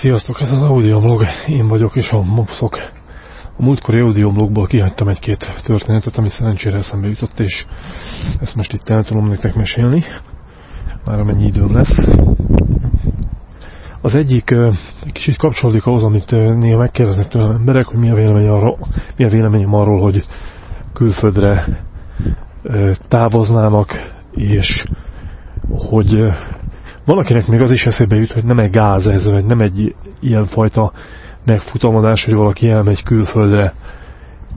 Sziasztok, ez az audioblog, én vagyok és a mopszok. A múltkori audioblogból kihagytam egy-két történetet, ami szerencsére eszembe jutott, és ezt most itt el tudom nektek mesélni, már amennyi időm lesz. Az egyik kicsit kapcsolódik ahhoz, amit néha megkérdeznek tőlem emberek, hogy mi a, vélemény arról, mi a véleményem arról, hogy külföldre távoznának, és hogy valakinek még az is eszébe jut, hogy nem egy gáz ez, vagy nem egy ilyenfajta megfutamodás, hogy valaki elmegy külföldre,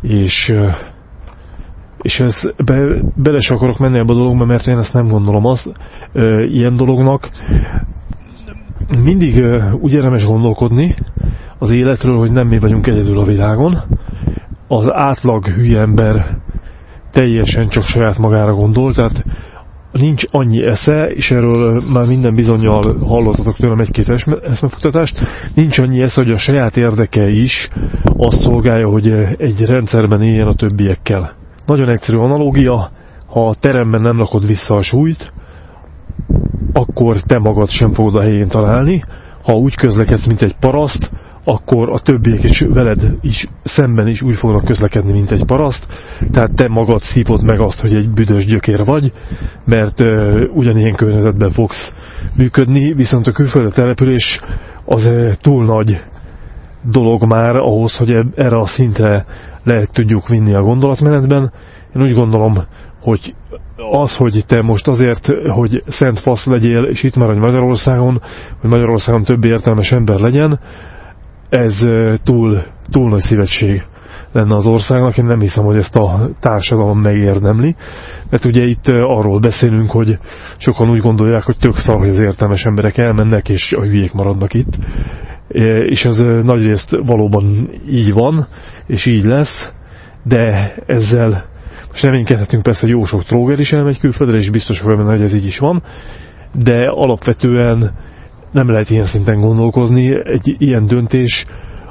és, és ez, be, bele se akarok menni ebbe a dologba, mert én ezt nem gondolom azt, ilyen dolognak. Mindig úgy érdemes gondolkodni az életről, hogy nem mi vagyunk egyedül a világon. Az átlag hülye ember teljesen csak saját magára gondol, tehát nincs annyi esze, és erről már minden bizonyal hallottatok tőlem egy-két eszmefutatást, nincs annyi esze, hogy a saját érdeke is azt szolgálja, hogy egy rendszerben éljen a többiekkel. Nagyon egyszerű analógia, ha a teremben nem rakod vissza a súlyt, akkor te magad sem fogod a helyén találni. Ha úgy közlekedsz, mint egy paraszt, akkor a többiek is veled is szemben is úgy fognak közlekedni, mint egy paraszt, tehát te magad szívod meg azt, hogy egy büdös gyökér vagy, mert uh, ugyanilyen környezetben fogsz működni, viszont a külföldi település az uh, túl nagy dolog már ahhoz, hogy erre a szintre le tudjuk vinni a gondolatmenetben. Én úgy gondolom, hogy az, hogy te most azért, hogy szent fasz legyél, és itt maradj Magyarországon, hogy Magyarországon több értelmes ember legyen, ez túl, túl nagy szívetség lenne az országnak. Én nem hiszem, hogy ezt a társadalom megérdemli. Mert ugye itt arról beszélünk, hogy sokan úgy gondolják, hogy tök szar, hogy az értelmes emberek elmennek, és a hülyék maradnak itt. És ez nagyrészt valóban így van, és így lesz, de ezzel most reménykedhetünk persze, hogy jó sok tróger is elmegy külföldre, és biztos vagyok benne, hogy ez így is van, de alapvetően nem lehet ilyen szinten gondolkozni, egy ilyen döntés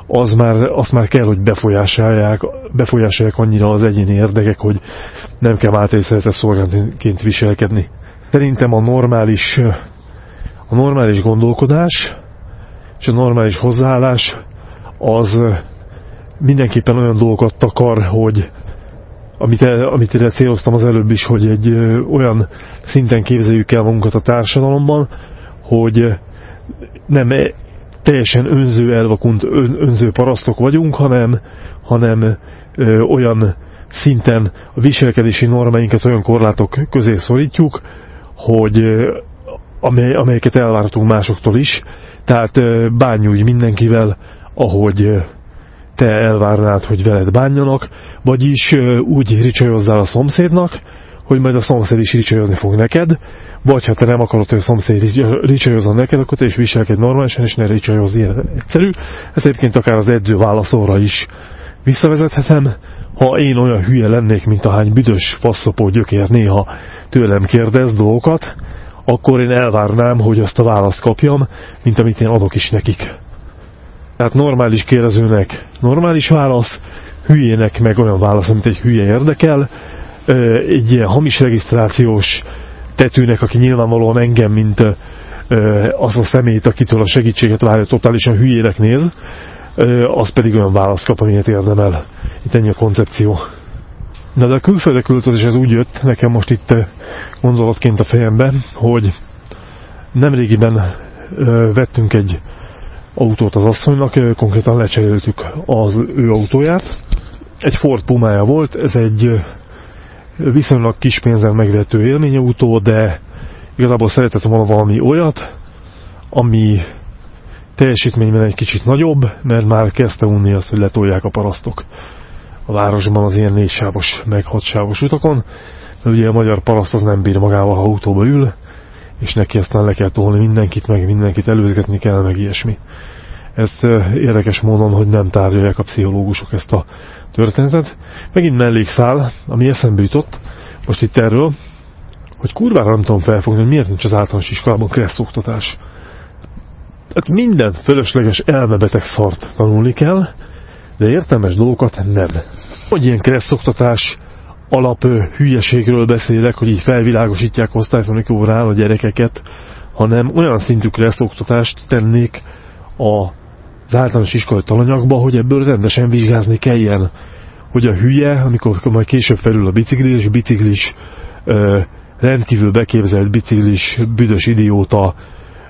az már, azt már kell, hogy befolyásolják, befolyásolják annyira az egyéni érdekek, hogy nem kell általában szolgálként viselkedni. Szerintem a normális, a normális gondolkodás és a normális hozzáállás az mindenképpen olyan dolgokat takar, hogy amit, amit ide céloztam az előbb is, hogy egy olyan szinten képzeljük el magunkat a társadalomban, hogy nem e- teljesen önző elvakunt, ön, önző parasztok vagyunk, hanem, hanem ö, olyan szinten a viselkedési normáinkat olyan korlátok közé szorítjuk, hogy amely, amelyeket elvártunk másoktól is, tehát bánj úgy mindenkivel, ahogy te elvárnád, hogy veled bánjanak, vagyis úgy ricsajozzál a szomszédnak, hogy majd a szomszéd is ricsajozni fog neked, vagy ha te nem akarod, hogy a szomszéd ricsajozzon neked, akkor te is viselkedj normálisan, és ne ricsajozz ilyen egyszerű. Ez egyébként akár az edző válaszóra is visszavezethetem. Ha én olyan hülye lennék, mint a hány büdös faszopó gyökér néha tőlem kérdez dolgokat, akkor én elvárnám, hogy azt a választ kapjam, mint amit én adok is nekik. Tehát normális kérdezőnek normális válasz, hülyének meg olyan válasz, amit egy hülye érdekel, egy ilyen hamis regisztrációs tetőnek, aki nyilvánvalóan engem, mint az a szemét, akitől a segítséget várja, totálisan hülyének néz, az pedig olyan választ kap, amilyet érdemel. Itt ennyi a koncepció. Na de a külföldre költözés ez úgy jött nekem most itt gondolatként a fejembe, hogy nemrégiben vettünk egy autót az asszonynak, konkrétan lecseréltük az ő autóját. Egy Ford Pumája volt, ez egy viszonylag kis pénzen megvehető élményautó, de igazából szeretett volna valami olyat, ami teljesítményben egy kicsit nagyobb, mert már kezdte unni azt, hogy letolják a parasztok a városban az ilyen négysávos, meg hatsávos utakon, de ugye a magyar paraszt az nem bír magával, ha autóba ül, és neki aztán le kell tolni mindenkit, meg mindenkit előzgetni kell, meg ilyesmi. Ezt érdekes módon, hogy nem tárgyalják a pszichológusok ezt a történetet. Megint mellékszál, ami eszembe jutott, most itt erről, hogy kurvára nem tudom felfogni, hogy miért nincs az általános iskolában kressz oktatás. Tehát minden fölösleges elmebeteg szart tanulni kell, de értelmes dolgokat nem. Hogy ilyen kressz oktatás alap hülyeségről beszélek, hogy így felvilágosítják osztályfőnök órán a gyerekeket, hanem olyan szintű kressz oktatást tennék a az általános iskolai talanyagba, hogy ebből rendesen vizsgázni kelljen. Hogy a hülye, amikor majd később felül a biciklis, biciklis, ö, rendkívül beképzelt biciklis, büdös idióta,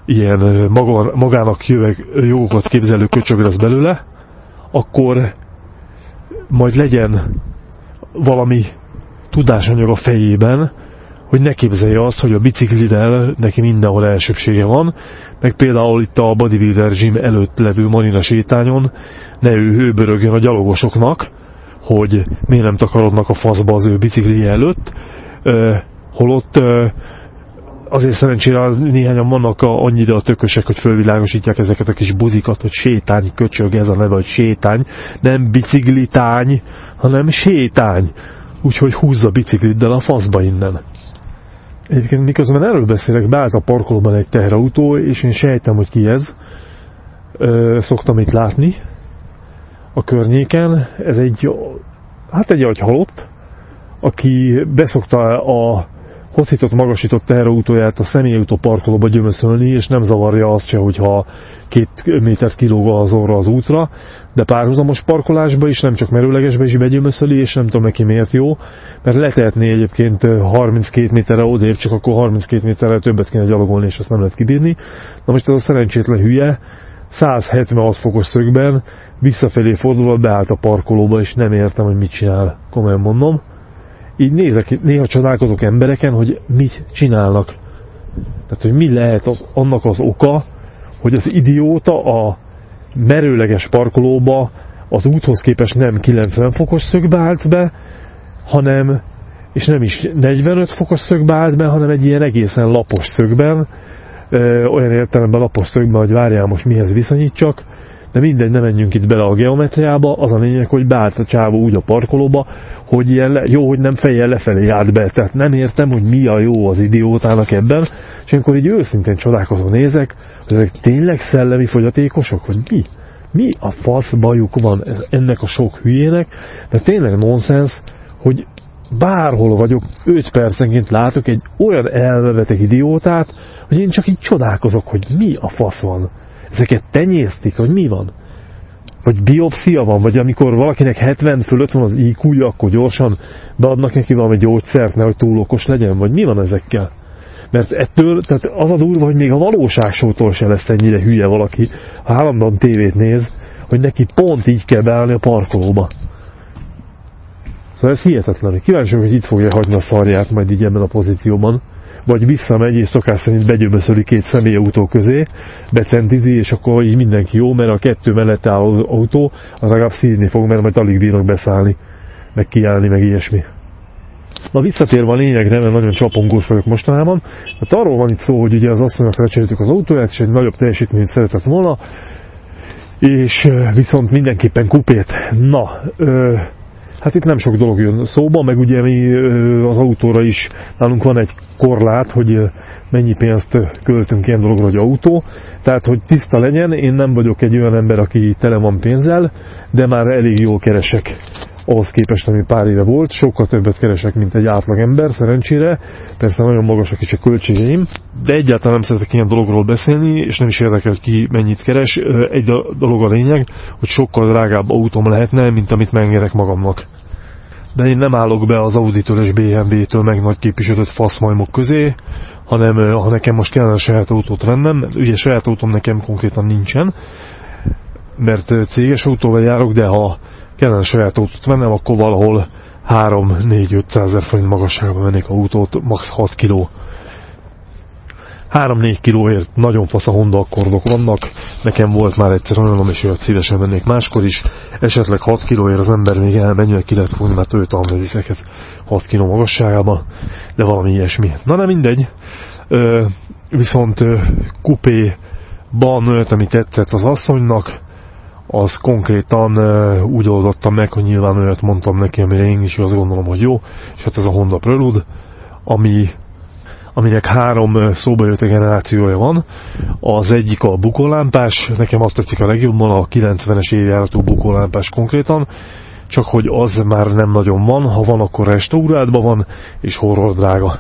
ilyen maga, magának jöveg, jogokat képzelő köcsög lesz belőle, akkor majd legyen valami tudásanyag a fejében, hogy ne képzelje azt, hogy a bicikliddel neki mindenhol elsőbsége van, meg például itt a bodybuilder gym előtt levő marina sétányon ne ő hőbörögjön a gyalogosoknak, hogy miért nem takarodnak a faszba az ő biciklije előtt, holott azért szerencsére néhányan vannak a, annyira a tökösek, hogy fölvilágosítják ezeket a kis buzikat, hogy sétány köcsög, ez a neve, hogy sétány, nem biciklitány, hanem sétány. Úgyhogy húzza bicikliddel a faszba innen. Egyébként miközben erről beszélek, beállt a parkolóban egy teherautó, és én sejtem, hogy ki ez. Ö, szoktam itt látni a környéken. Ez egy, hát egy agyhalott, aki beszokta a hosszított, magasított teherautóját a személyautó parkolóba gyömöszölni, és nem zavarja azt se, hogyha két métert kilóg az orra az útra, de párhuzamos parkolásba is, nem csak merőlegesbe is begyömöszöli, és nem tudom neki miért jó, mert letehetné egyébként 32 méterre odébb, csak akkor 32 méterre többet kéne gyalogolni, és azt nem lehet kibírni. Na most ez a szerencsétlen hülye, 176 fokos szögben visszafelé fordulva beállt a parkolóba, és nem értem, hogy mit csinál, komolyan mondom így nézek, néha csodálkozok embereken, hogy mit csinálnak. Tehát, hogy mi lehet az, annak az oka, hogy az idióta a merőleges parkolóba az úthoz képest nem 90 fokos szögbe állt be, hanem, és nem is 45 fokos szögbe állt be, hanem egy ilyen egészen lapos szögben, ö, olyan értelemben lapos szögben, hogy várjál most mihez viszonyítsak, de mindegy, nem menjünk itt bele a geometriába, az a lényeg, hogy beállt a csávó úgy a parkolóba, hogy ilyen le, jó, hogy nem fejjel lefelé járt be, tehát nem értem, hogy mi a jó az idiótának ebben, és amikor így őszintén csodálkozó nézek, hogy ezek tényleg szellemi fogyatékosok, vagy mi? Mi a fasz bajuk van ennek a sok hülyének, de tényleg nonsens, hogy bárhol vagyok, 5 percenként látok egy olyan elveveteg idiótát, hogy én csak így csodálkozok, hogy mi a fasz van. Ezeket tenyésztik, hogy mi van? Vagy biopszia van, vagy amikor valakinek 70 fölött van az iq akkor gyorsan beadnak neki valami gyógyszert, nehogy túl okos legyen, vagy mi van ezekkel? Mert ettől, tehát az a durva, hogy még a valóságsótól se lesz ennyire hülye valaki, ha állandóan tévét néz, hogy neki pont így kell beállni a parkolóba. Szóval ez hihetetlen. Kíváncsi hogy itt fogja hagyni a szarját majd így ebben a pozícióban vagy visszamegy, és szokás szerint begyömöszöli két személyautó közé, becentizi, és akkor így mindenki jó, mert a kettő mellett álló autó, az legalább szízni fog, mert majd alig bírnak beszállni, meg kiállni, meg ilyesmi. Na visszatérve a lényegre, mert nagyon csapongós vagyok mostanában, hát arról van itt szó, hogy ugye az asszonynak lecseréltük az autóját, és egy nagyobb teljesítményt szeretett volna, és viszont mindenképpen kupét. Na, ö, Hát itt nem sok dolog jön szóba, meg ugye mi az autóra is, nálunk van egy korlát, hogy mennyi pénzt költünk ilyen dologra, hogy autó. Tehát, hogy tiszta legyen, én nem vagyok egy olyan ember, aki tele van pénzzel, de már elég jól keresek ahhoz képest, ami pár éve volt. Sokkal többet keresek, mint egy átlag ember, szerencsére. Persze nagyon magasak is a költségeim, de egyáltalán nem szeretek ilyen dologról beszélni, és nem is érdekel, hogy ki mennyit keres. Egy dolog a lényeg, hogy sokkal drágább autóm lehetne, mint amit megnyerek magamnak. De én nem állok be az Audi-től és BMW-től meg nagy képviselőt faszmajmok közé, hanem ha nekem most kellene saját autót vennem, ugye saját autóm nekem konkrétan nincsen, mert céges autóval járok, de ha kellene saját autót vennem, akkor valahol 3-4-500 ezer forint magasságban vennék autót, max 6 kiló 3-4 kilóért nagyon fasz a Honda akkordok vannak, nekem volt már egyszer olyan, és olyat szívesen vennék máskor is, esetleg 6 kilóért az ember még elmenjük ki lehet fogni, mert őt amvezizeket 6 kiló magasságában, de valami ilyesmi. Na nem mindegy, ö, viszont ö, kupéban olyat, ami tetszett az asszonynak, az konkrétan ö, úgy oldottam meg, hogy nyilván olyat mondtam neki, amire én is azt gondolom, hogy jó, és hát ez a Honda Prelude, ami aminek három szóba jött generációja van. Az egyik a bukólámpás, nekem azt tetszik a legjobban, a 90-es évjáratú bukólámpás konkrétan, csak hogy az már nem nagyon van, ha van, akkor restauráltban van, és horror drága.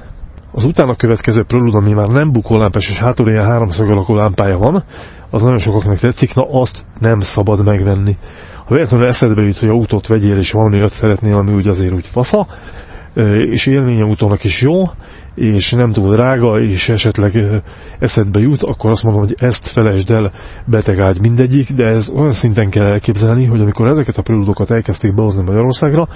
Az utána következő Prelude, ami már nem bukólámpás és hátul ilyen háromszög alakú lámpája van, az nagyon sokaknak tetszik, na azt nem szabad megvenni. Ha véletlenül eszedbe jut, hogy autót vegyél és valami olyat szeretnél, ami úgy azért úgy fasza, és élménye autónak is jó, és nem túl drága, és esetleg eszedbe jut, akkor azt mondom, hogy ezt felejtsd el betegágy mindegyik, de ez olyan szinten kell elképzelni, hogy amikor ezeket a preludokat elkezdték behozni Magyarországra,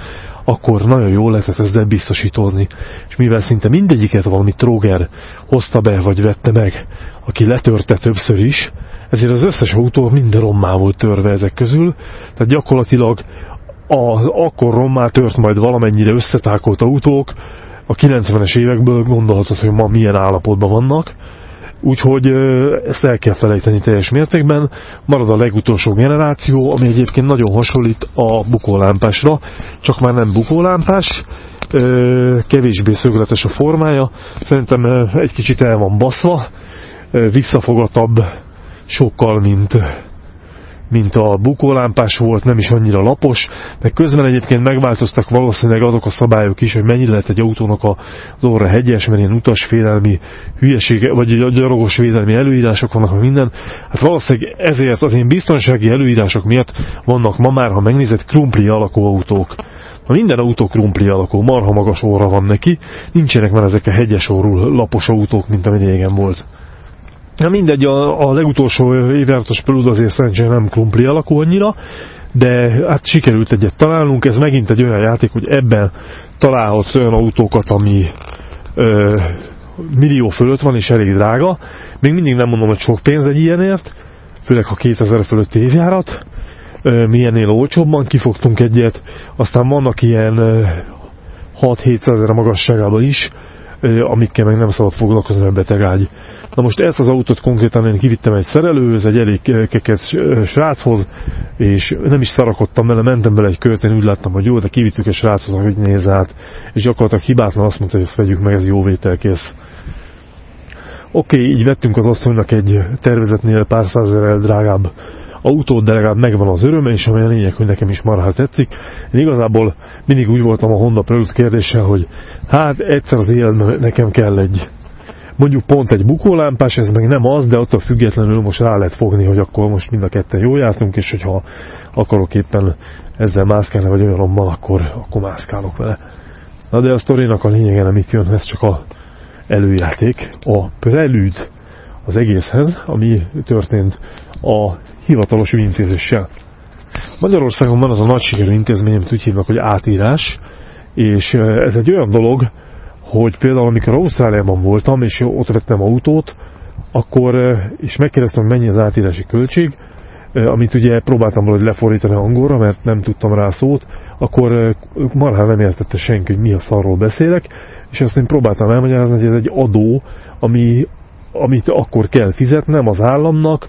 akkor nagyon jól lehetett ezt biztosítózni. És mivel szinte mindegyiket valami tróger hozta be, vagy vette meg, aki letörte többször is, ezért az összes autó minden rommá volt törve ezek közül, tehát gyakorlatilag az akkor rommá tört majd valamennyire összetákolt autók, a 90-es évekből gondolhatod, hogy ma milyen állapotban vannak, úgyhogy ezt el kell felejteni teljes mértékben. Marad a legutolsó generáció, ami egyébként nagyon hasonlít a bukólámpásra, csak már nem bukólámpás, kevésbé szögletes a formája, szerintem egy kicsit el van baszva, visszafogatabb sokkal, mint mint a bukólámpás volt, nem is annyira lapos, de közben egyébként megváltoztak valószínűleg azok a szabályok is, hogy mennyire lehet egy autónak az orra hegyes, mert ilyen utasfélelmi hülyesége, vagy a gyarogos védelmi előírások vannak, minden. Hát valószínűleg ezért az én biztonsági előírások miatt vannak ma már, ha megnézed, krumpli alakú autók. Ha minden autó krumpli alakú, marha magas óra van neki, nincsenek már ezek a hegyes orrú lapos autók, mint ami régen volt. Na mindegy, a, a legutolsó évjártas pelud azért szerencsére nem krumpli alakú annyira, de hát sikerült egyet találnunk, ez megint egy olyan játék, hogy ebben találhatsz olyan autókat, ami ö, millió fölött van és elég drága. Még mindig nem mondom, hogy sok pénz egy ilyenért, főleg ha 2000 fölött évjárat, ö, milyennél olcsóbban kifogtunk egyet, aztán vannak ilyen 6-700 ezer magasságában is, amikkel meg nem szabad foglalkozni a betegágy. Na most ezt az autót konkrétan én kivittem egy szerelőhöz, egy elég keket sráchoz, és nem is szarakodtam vele, mentem bele egy kört, én úgy láttam, hogy jó, de kivittük egy sráchoz, hogy néz át, és gyakorlatilag hibátlan azt mondta, hogy ezt vegyük meg, ez jó vételkész. Oké, okay, így vettünk az asszonynak egy tervezetnél pár százezerrel drágább autót, de legalább megvan az öröme, és ami a lényeg, hogy nekem is marha tetszik. Én igazából mindig úgy voltam a Honda Prelude kérdéssel, hogy hát egyszer az életben nekem kell egy mondjuk pont egy bukólámpás, ez meg nem az, de attól függetlenül most rá lehet fogni, hogy akkor most mind a ketten jól jártunk, és hogyha akarok éppen ezzel mászkálni, vagy olyanommal, akkor, akkor mászkálok vele. Na de a sztorinak a lényege nem itt jön, ez csak a előjáték, a prelűd az egészhez, ami történt a hivatalos ügyintézéssel. Magyarországon van az a nagy sikerű intézmény, amit úgy hívnak, hogy átírás, és ez egy olyan dolog, hogy például amikor Ausztráliában voltam, és ott vettem autót, akkor, és megkérdeztem, hogy mennyi az átírási költség, amit ugye próbáltam valahogy lefordítani angolra, mert nem tudtam rá szót, akkor marhán nem értette senki, hogy mi a szarról beszélek, és azt én próbáltam elmagyarázni, hogy ez egy adó, ami, amit akkor kell fizetnem az államnak,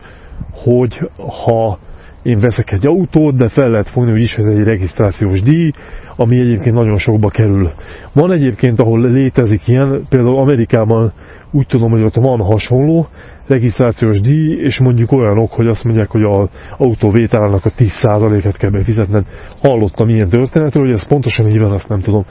hogy ha én veszek egy autót, de fel lehet fogni, hogy is ez egy regisztrációs díj, ami egyébként nagyon sokba kerül. Van egyébként, ahol létezik ilyen, például Amerikában úgy tudom, hogy ott van hasonló regisztrációs díj, és mondjuk olyanok, hogy azt mondják, hogy az autó vételának a 10%-et kell befizetned. Hallottam ilyen történetről, hogy ez pontosan így van, azt nem tudom.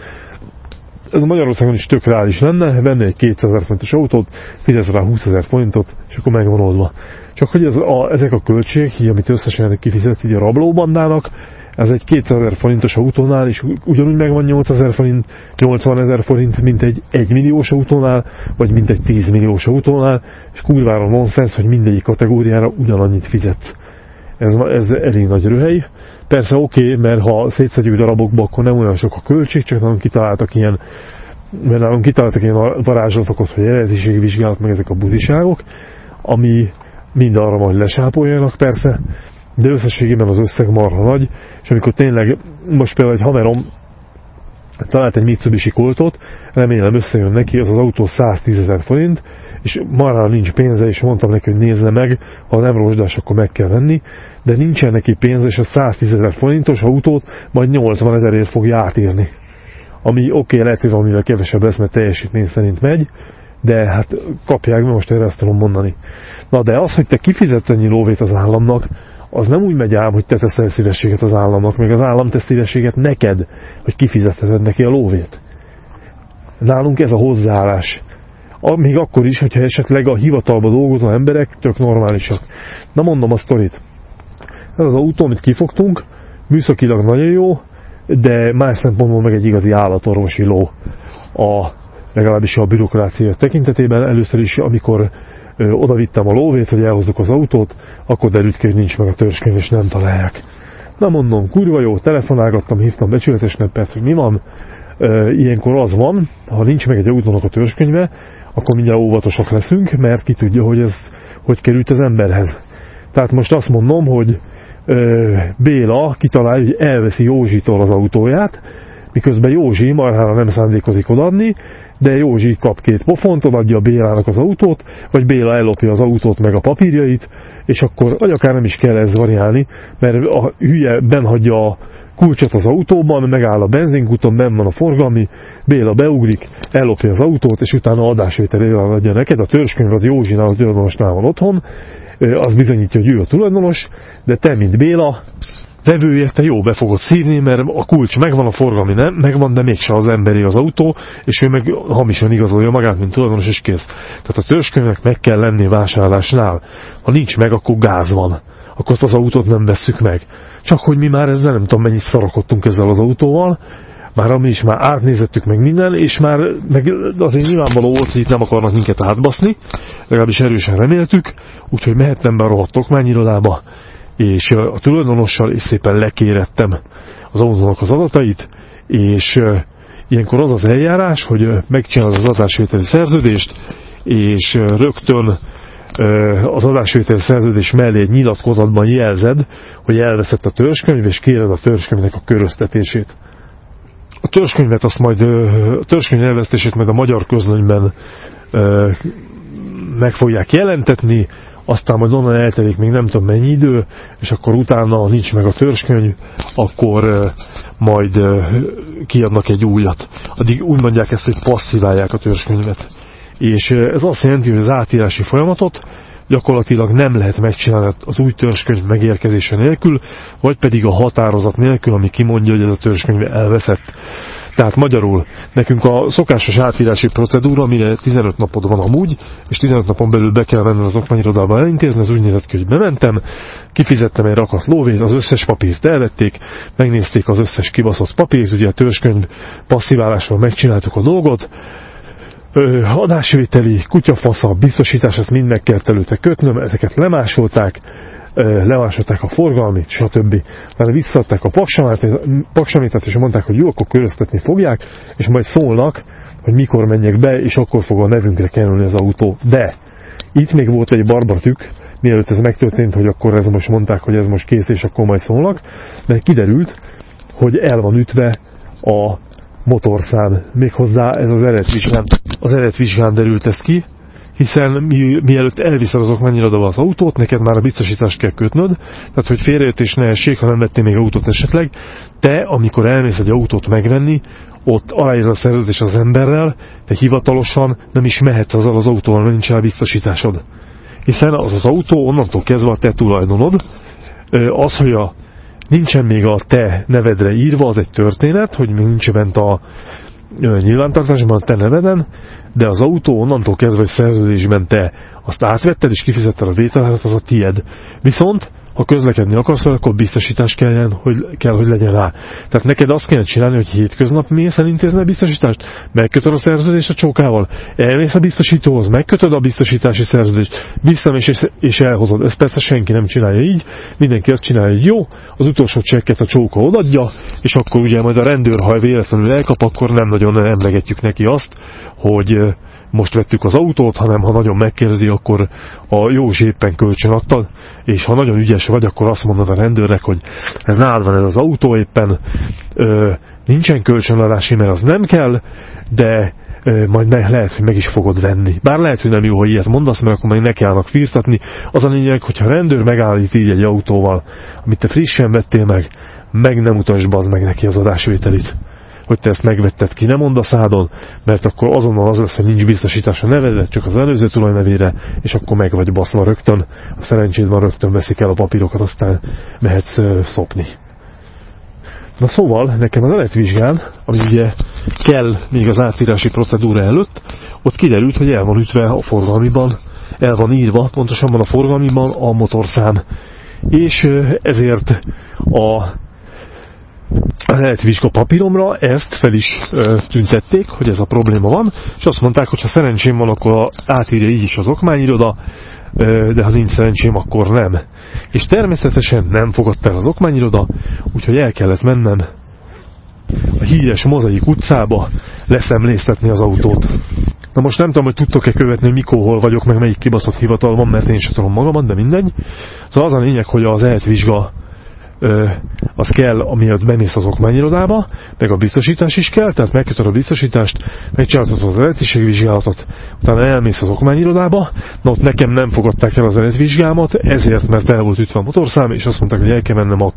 Ez Magyarországon is tök reális lenne, venni egy 200 ezer forintos autót, fizetsz rá 20 ezer forintot, és akkor megvan oldva. Csak hogy ez a, ezek a költségek, így, amit összesen kifizet így a rablóbandának, ez egy 200 ezer forintos autónál, és ugyanúgy megvan 8000 forint, 80 ezer forint, mint egy 1 milliós autónál, vagy mint egy 10 milliós autónál, és kurvára nonsens, hogy mindegyik kategóriára ugyanannyit fizet. Ez, ez elég nagy röhely. Persze oké, okay, mert ha szétszedjük darabokba, akkor nem olyan sok a költség, csak nagyon kitaláltak ilyen mert nálunk kitaláltak ilyen varázslatokat, hogy eredetiségi vizsgálat, meg ezek a buziságok, ami mind arra majd lesápoljanak persze, de összességében az összeg marha nagy, és amikor tényleg, most például egy haverom talált egy Mitsubishi koltot, remélem összejön neki, az az autó 110 ezer forint, és marha nincs pénze, és mondtam neki, hogy nézze meg, ha nem rozsdás, akkor meg kell venni, de nincsen neki pénze, és a 110 ezer forintos autót majd 80 ezerért fogja átírni. Ami oké, okay, lehet, hogy valamivel kevesebb lesz, mert teljesítmény szerint megy, de hát kapják, most erre ezt tudom mondani. Na de az, hogy te kifizetsz ennyi lóvét az államnak, az nem úgy megy ám, hogy te teszel szívességet az államnak, meg az állam tesz szívességet neked, hogy kifizetheted neki a lóvét. Nálunk ez a hozzáállás. még akkor is, hogyha esetleg a hivatalba dolgozó emberek tök normálisak. Na mondom a sztorit. Ez az autó, amit kifogtunk, műszakilag nagyon jó, de más szempontból meg egy igazi állatorvosi ló a legalábbis a bürokrácia tekintetében. Először is, amikor oda vittem a lóvét, hogy elhozzuk az autót, akkor derült ki, hogy nincs meg a törzskönyv, és nem találják. Na mondom, kurva jó, telefonálgattam, hívtam becsületes neppet, hogy mi van. Ö, ilyenkor az van, ha nincs meg egy autónak a törzskönyve, akkor mindjárt óvatosak leszünk, mert ki tudja, hogy ez hogy került az emberhez. Tehát most azt mondom, hogy ö, Béla kitalálja, hogy elveszi Józsitól az autóját, miközben Józsi marhára nem szándékozik odaadni, de Józsi kap két pofont, odaadja Bélának az autót, vagy Béla ellopja az autót meg a papírjait, és akkor vagy akár nem is kell ez variálni, mert a hülye benhagyja a kulcsot az autóban, megáll a benzinkúton, benn van a forgalmi, Béla beugrik, ellopja az autót, és utána adásvételével adja neked, a törzskönyv az Józsinál, a tulajdonosnál van otthon, az bizonyítja, hogy ő a tulajdonos, de te, mint Béla, vevője, te jó be fogod szívni, mert a kulcs megvan, a forgalmi nem, megvan, de mégse az emberi az autó, és ő meg hamisan igazolja magát, mint tulajdonos, és kész. Tehát a törzskönyvnek meg kell lenni vásárlásnál. Ha nincs meg, akkor gáz van. Akkor azt az autót nem vesszük meg. Csak hogy mi már ezzel nem tudom mennyit szarakodtunk ezzel az autóval, már ami is már átnézettük meg minden, és már meg azért nyilvánvaló volt, hogy itt nem akarnak minket átbaszni, legalábbis erősen reméltük, úgyhogy mehettem be a rohadt okmányirodába, és a tulajdonossal és szépen lekérettem az autónak az adatait, és ilyenkor az az eljárás, hogy megcsinálod az adásvételi szerződést, és rögtön az adásvételi szerződés mellé egy nyilatkozatban jelzed, hogy elveszett a törzskönyv, és kéred a törzskönyvnek a köröztetését. A törzskönyvet azt majd, a törzskönyv elvesztését majd a magyar közlönyben meg fogják jelentetni, aztán majd onnan eltelik még nem tudom mennyi idő, és akkor utána, ha nincs meg a törzskönyv, akkor majd kiadnak egy újat. Addig úgy mondják ezt, hogy passziválják a törzskönyvet. És ez azt jelenti, hogy az átírási folyamatot gyakorlatilag nem lehet megcsinálni az új törzskönyv megérkezése nélkül, vagy pedig a határozat nélkül, ami kimondja, hogy ez a törzskönyv elveszett. Tehát magyarul nekünk a szokásos átírási procedúra, amire 15 napod van amúgy, és 15 napon belül be kell menni az okmányirodába elintézni, az úgy nézett ki, hogy bementem, kifizettem egy rakat lóvét, az összes papírt elvették, megnézték az összes kibaszott papírt, ugye a törzskönyv passziválásról megcsináltuk a dolgot, adásvételi, kutyafasza, biztosítás, ezt mind meg kellett előtte kötnöm, ezeket lemásolták, lemásolták a forgalmit, stb. Mert visszadták a paksamétet, és mondták, hogy jó, akkor köröztetni fogják, és majd szólnak, hogy mikor menjek be, és akkor fog a nevünkre kerülni az autó. De itt még volt egy barbartük, mielőtt ez megtörtént, hogy akkor ez most mondták, hogy ez most kész, és akkor majd szólnak, de kiderült, hogy el van ütve a motorszám. Méghozzá ez az eretvizsgán, az eretvizsgán derült ez ki, hiszen mi, mielőtt elviszed azok mennyire oda az autót, neked már a biztosítást kell kötnöd, tehát hogy félreértés ne essék, ha nem vettél még autót esetleg, te, amikor elmész egy autót megvenni, ott aláírod a szerződés az emberrel, te hivatalosan nem is mehetsz azzal az autóval, mert nincs biztosításod. Hiszen az az autó onnantól kezdve a te tulajdonod, az, hogy a nincsen még a te nevedre írva, az egy történet, hogy nincs bent a nyilvántartásban a te neveden, de az autó onnantól kezdve, hogy szerződésben te azt átvetted és kifizetted a vételárat, az a tied. Viszont ha közlekedni akarsz, akkor biztosítás kell, hogy, kell, hogy legyen rá. Tehát neked azt kell csinálni, hogy hétköznap mész elintézni a biztosítást, megkötöd a szerződést a csókával, elmész a biztosítóhoz, megkötöd a biztosítási szerződést, visszamész és, és elhozod. Ezt persze senki nem csinálja így, mindenki azt csinálja, hogy jó, az utolsó csekket a csóka odadja, és akkor ugye majd a rendőr, ha véletlenül elkap, akkor nem nagyon emlegetjük neki azt, hogy most vettük az autót, hanem ha nagyon megkérdezi, akkor a jó éppen kölcsön adtad, és ha nagyon ügyes vagy, akkor azt mondod a rendőrnek, hogy ez nálad van ez az autó éppen, ö, nincsen kölcsönadási, mert az nem kell, de ö, majd ne, lehet, hogy meg is fogod venni. Bár lehet, hogy nem jó, hogy ilyet mondasz, mert akkor meg ne kellnek firtatni. Az a lényeg, hogyha a rendőr megállít így egy autóval, amit te frissen vettél meg, meg nem utasd az meg neki az adásvételit hogy te ezt megvetted ki, nem mond a szádon, mert akkor azonnal az lesz, hogy nincs biztosítás a nevedre, csak az előző tulajnevére, és akkor meg vagy baszva rögtön, a szerencséd van rögtön veszik el a papírokat, aztán mehetsz szopni. Na szóval, nekem az eletvizsgán, ami ugye kell még az átírási procedúra előtt, ott kiderült, hogy el van ütve a forgalmiban, el van írva, pontosabban a forgalmiban a motorszám. És ezért a eletvizsga papíromra ezt fel is ö, tüntették, hogy ez a probléma van, és azt mondták, hogy ha szerencsém van, akkor átírja így is az okmányiroda, ö, de ha nincs szerencsém, akkor nem. És természetesen nem fogadta el az okmányiroda, úgyhogy el kellett mennem a híres Mozaik utcába leszemléztetni az autót. Na most nem tudom, hogy tudtok-e követni, hogy mikor hol vagyok, meg melyik kibaszott hivatal van, mert én sem tudom magamat, de mindegy. Szóval az a lényeg, hogy az eltvizsga az kell, amiatt bemész az okmányirodába, meg a biztosítás is kell, tehát megkötöd a biztosítást, megcsináltatod az eredetiségvizsgálatot, utána elmész az okmányirodába, na ott nekem nem fogadták el az eredetvizsgámat, ezért, mert el volt ütve a motorszám, és azt mondták, hogy el kell mennem a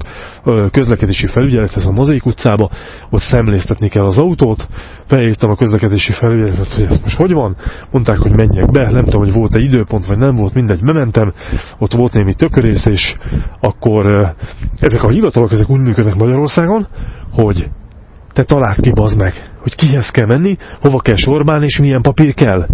közlekedési felügyelethez a Mozaik utcába, ott szemléztetni kell az autót, felírtam a közlekedési felügyeletet, hogy ez most hogy van, mondták, hogy menjek be, nem tudom, hogy volt-e időpont, vagy nem volt, mindegy, bementem, ott volt némi tökörész, és akkor ezek a hivatalok, ezek úgy működnek Magyarországon, hogy te találd ki, bazd meg, hogy kihez kell menni, hova kell sorbálni, és milyen papír kell.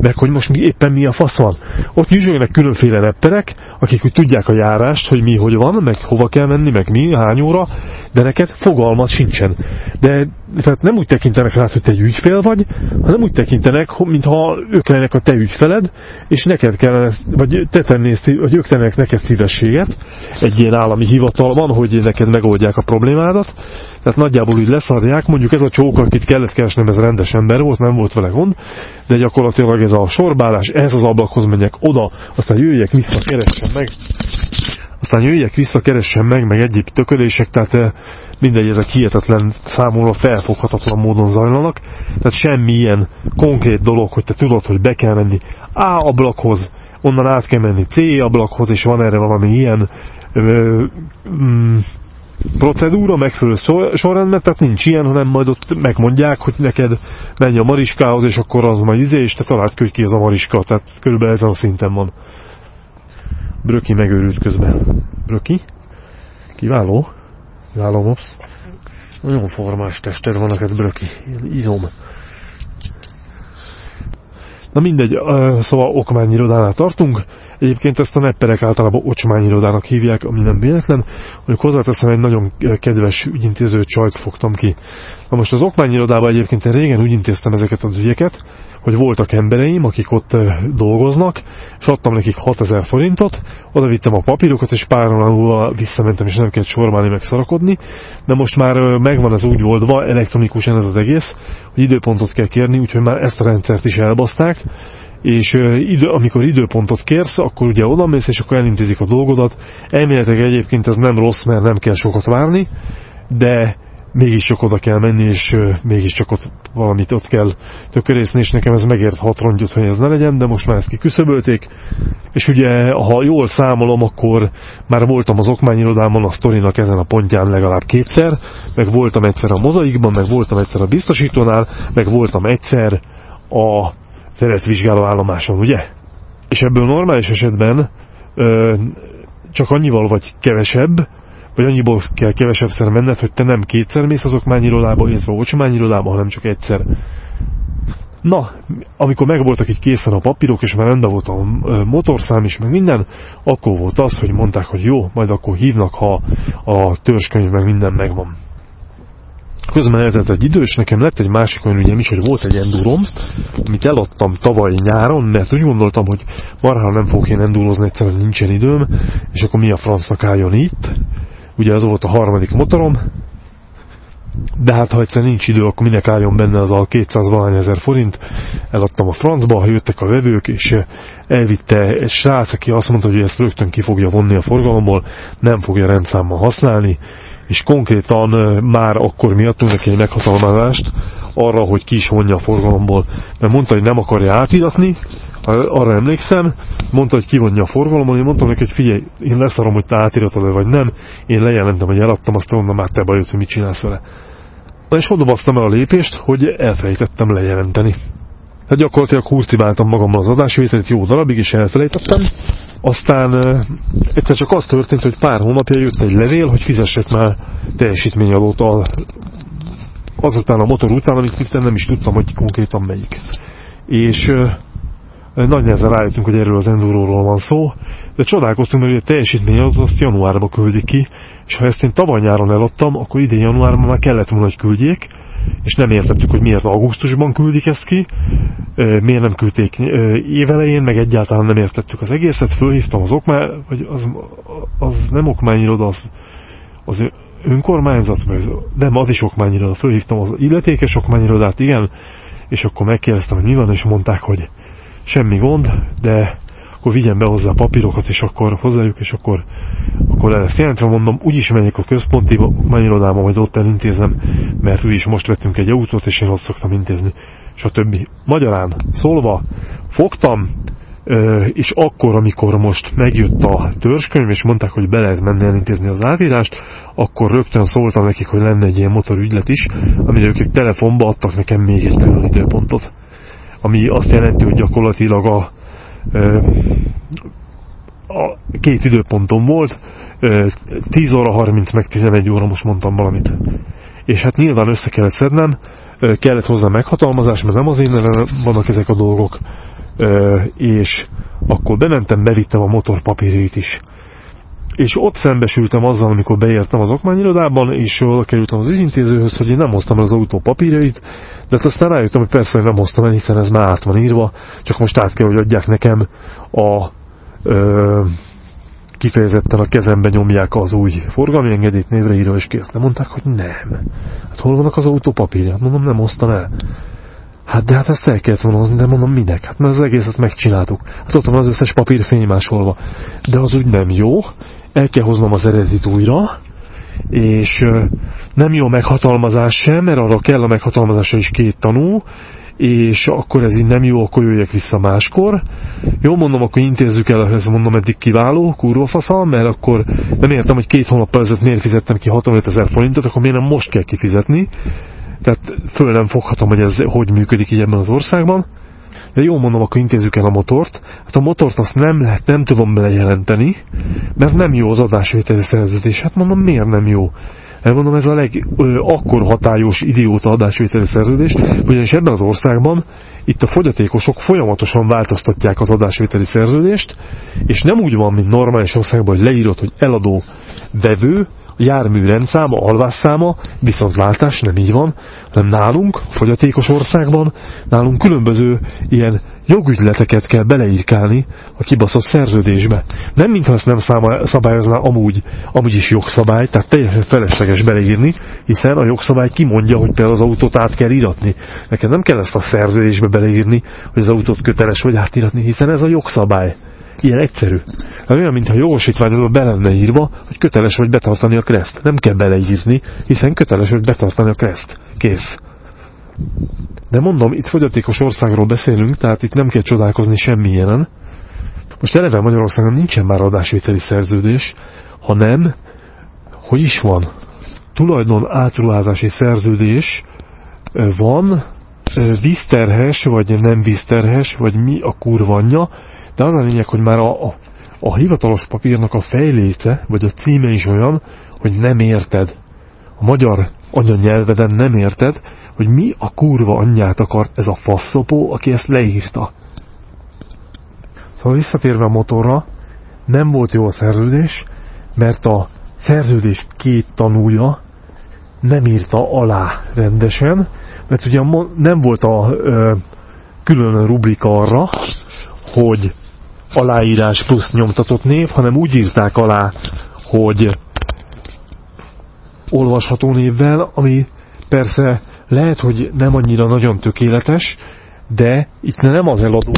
Meg hogy most éppen mi a fasz van. Ott nyüzsögnek különféle repterek, akik úgy tudják a járást, hogy mi hogy van, meg hova kell menni, meg mi, hány óra, de neked fogalmat sincsen. De tehát nem úgy tekintenek rá, hogy te egy ügyfél vagy, hanem úgy tekintenek, mintha ők lennek a te ügyfeled, és neked kellene, vagy te tennél, vagy ők tennének neked szívességet, egy ilyen állami hivatal van, hogy neked megoldják a problémádat, tehát nagyjából úgy leszarják, mondjuk ez a csók, akit kellett keresnem, ez rendes ember volt, nem volt vele gond, de gyakorlatilag ez a sorbálás, ehhez az ablakhoz menjek oda, aztán jöjjek vissza, keressem meg, aztán jöjjek vissza, keressem meg, meg egyéb tökölések, tehát eh, mindegy, ezek hihetetlen számomra felfoghatatlan módon zajlanak, tehát semmilyen konkrét dolog, hogy te tudod, hogy be kell menni A ablakhoz, onnan át kell menni C ablakhoz, és van erre valami ilyen ö, mm, procedúra, megfelelő sorrendben, tehát nincs ilyen, hanem majd ott megmondják, hogy neked menj a mariskához, és akkor az majd izé, és te találd ki, hogy ki az a mariska, tehát körülbelül ezen a szinten van. Bröki megőrült közben. Bröki? Kiváló. Kiváló mops. Nagyon formás tested van neked, Bröki. Izom. Na mindegy, szóval okmányirodánál tartunk. Egyébként ezt a nepperek általában ocsmányirodának hívják, ami nem véletlen. Hogy hozzáteszem, egy nagyon kedves ügyintéző csajt fogtam ki. Na most az okmányirodában egyébként én régen úgy intéztem ezeket az ügyeket, hogy voltak embereim, akik ott dolgoznak, és adtam nekik 6000 forintot, oda vittem a papírokat, és pár múlva visszamentem, és nem kellett sormálni, meg szarakodni, de most már megvan ez úgy oldva, elektronikusan ez az egész, hogy időpontot kell kérni, úgyhogy már ezt a rendszert is elbaszták, és idő, amikor időpontot kérsz, akkor ugye oda mész, és akkor elintézik a dolgodat. Elméletileg egyébként ez nem rossz, mert nem kell sokat várni, de mégiscsak oda kell menni, és mégiscsak ott valamit ott kell tökörészni, és nekem ez megért hat rongyot, hogy ez ne legyen, de most már ezt kiküszöbölték, és ugye, ha jól számolom, akkor már voltam az okmányirodámon a sztorinak ezen a pontján legalább kétszer, meg voltam egyszer a mozaikban, meg voltam egyszer a biztosítónál, meg voltam egyszer a szeretvizsgáló állomáson, ugye? És ebből normális esetben ö, csak annyival vagy kevesebb, vagy annyiból kell kevesebbszer menned, hogy te nem kétszer mész az okmányirodába, illetve ocsmányirodába, hanem csak egyszer. Na, amikor megvoltak itt készen a papírok, és már rendben volt a motorszám is, meg minden, akkor volt az, hogy mondták, hogy jó, majd akkor hívnak, ha a törzskönyv meg minden megvan. Közben eltelt egy idő, és nekem lett egy másik olyan ügyem is, hogy volt egy endurom, amit eladtam tavaly nyáron, mert úgy gondoltam, hogy marha nem fogok én endurozni, egyszerűen nincsen időm, és akkor mi a francnak álljon itt, ugye az volt a harmadik motorom, de hát ha egyszer nincs idő, akkor minek álljon benne az a 200 valány ezer forint, eladtam a francba, jöttek a vevők, és elvitte egy srác, aki azt mondta, hogy ezt rögtön ki fogja vonni a forgalomból, nem fogja rendszámmal használni, és konkrétan már akkor miattunk neki egy meghatalmazást arra, hogy ki is vonja a forgalomból, mert mondta, hogy nem akarja átiratni, arra emlékszem, mondta, hogy kivonja a forgalomon, én mondtam neki, hogy figyelj, én leszarom, hogy te átiratod vagy nem, én lejelentem, hogy eladtam, azt mondom, már te bajött, hogy mit csinálsz vele. Na és oda el a lépést, hogy elfelejtettem lejelenteni. Tehát gyakorlatilag hurcibáltam magammal az adásvételt jó darabig, és elfelejtettem. Aztán egyszer csak az történt, hogy pár hónapja jött egy levél, hogy fizessek már teljesítményadót azután a motor után, amit nem is tudtam, hogy konkrétan melyik. És nagy nehezen rájöttünk, hogy erről az Enduróról van szó, de csodálkoztunk, mert a teljesítményadót azt januárba küldik ki, és ha ezt én tavaly nyáron eladtam, akkor idén januárban már kellett volna, hogy küldjék, és nem értettük, hogy miért augusztusban küldik ezt ki, miért nem küldték évelején, meg egyáltalán nem értettük az egészet, fölhívtam az okmány, vagy az, az nem okmányiroda, az, az önkormányzat, vagy nem, az is okmányiroda, fölhívtam az illetékes okmányirodát, igen, és akkor megkérdeztem, hogy mi van, és mondták, hogy semmi gond, de akkor vigyen be hozzá papírokat, és akkor hozzájuk, és akkor, akkor ezt jelentve mondom, úgyis megyek a központi okmányirodába, majd ott elintézem, mert úgyis most vettünk egy autót, és én ott szoktam intézni, stb. Magyarán szólva, fogtam, és akkor, amikor most megjött a törzskönyv, és mondták, hogy be lehet menni elintézni az átírást, akkor rögtön szóltam nekik, hogy lenne egy ilyen motorügylet is, amire ők telefonba adtak nekem még egy külön időpontot. Ami azt jelenti, hogy gyakorlatilag a, a két időpontom volt, 10 óra 30 meg 11 óra, most mondtam valamit. És hát nyilván össze kellett szednem, kellett hozzá meghatalmazás, mert nem az én vannak ezek a dolgok, és akkor bementem, bevittem a motor papírjait is. És ott szembesültem azzal, amikor beértem az okmányirodában, és oda kerültem az ügyintézőhöz, hogy én nem hoztam el az autó papírjait, de hát aztán rájöttem, hogy persze, hogy nem hoztam el, hiszen ez már át van írva, csak most át kell, hogy adják nekem a ö, kifejezetten a kezembe nyomják az új forgalmi engedélyt névre írva, és kész. De mondták, hogy nem. Hát hol vannak az autó papírja? Mondom, nem hoztam el. Hát de hát ezt el kellett volna hozni, de mondom minek? Hát mert az egészet megcsináltuk. Hát ott van az összes papír fénymásolva. De az úgy nem jó, el kell hoznom az eredetit újra, és nem jó meghatalmazás sem, mert arra kell a meghatalmazásra is két tanú, és akkor ez így nem jó, akkor jöjjek vissza máskor. Jó, mondom, akkor intézzük el, ez mondom, eddig kiváló, kurva mert akkor nem értem, hogy két hónappal ezelőtt miért fizettem ki 65 ezer forintot, akkor miért nem most kell kifizetni. Tehát föl nem foghatom, hogy ez hogy működik így ebben az országban. De jó mondom, akkor intézzük el a motort. Hát a motort azt nem lehet, nem tudom belejelenteni, mert nem jó az adásvételi szerződés. Hát mondom, miért nem jó? Elmondom, ez a leg ö, akkor hatályos idióta adásvételi szerződés, ugyanis ebben az országban itt a fogyatékosok folyamatosan változtatják az adásvételi szerződést, és nem úgy van, mint normális országban, hogy leírod, hogy eladó vevő, jármű rendszáma, alvásszáma, viszont váltás nem így van, hanem nálunk, fogyatékos országban, nálunk különböző ilyen jogügyleteket kell beleírkálni a kibaszott szerződésbe. Nem mintha ezt nem szabályozná amúgy, amúgy is jogszabály, tehát teljesen felesleges beleírni, hiszen a jogszabály kimondja, hogy például az autót át kell iratni. Neked nem kell ezt a szerződésbe beleírni, hogy az autót köteles vagy átiratni, hiszen ez a jogszabály. Ilyen egyszerű. Hát olyan, mintha jogosítványról be lenne írva, hogy köteles vagy betartani a kreszt. Nem kell beleírni, hiszen köteles vagy betartani a kreszt. Kész. De mondom, itt fogyatékos országról beszélünk, tehát itt nem kell csodálkozni semmilyen. Most eleve Magyarországon nincsen már adásvételi szerződés, hanem, hogy is van, tulajdon átruházási szerződés van, vízterhes, vagy nem vízterhes, vagy mi a kurvanya, de az a lényeg, hogy már a, a, a hivatalos papírnak a fejléce, vagy a címe is olyan, hogy nem érted. A magyar anyanyelveden nem érted, hogy mi a kurva anyját akart ez a faszopó, aki ezt leírta. Szóval visszatérve a motorra, nem volt jó a szerződés, mert a szerződés két tanúja nem írta alá rendesen, mert ugye nem volt a ö, külön rubrika arra, hogy aláírás plusz nyomtatott név, hanem úgy írták alá, hogy olvasható névvel, ami persze lehet, hogy nem annyira nagyon tökéletes, de itt nem az eladó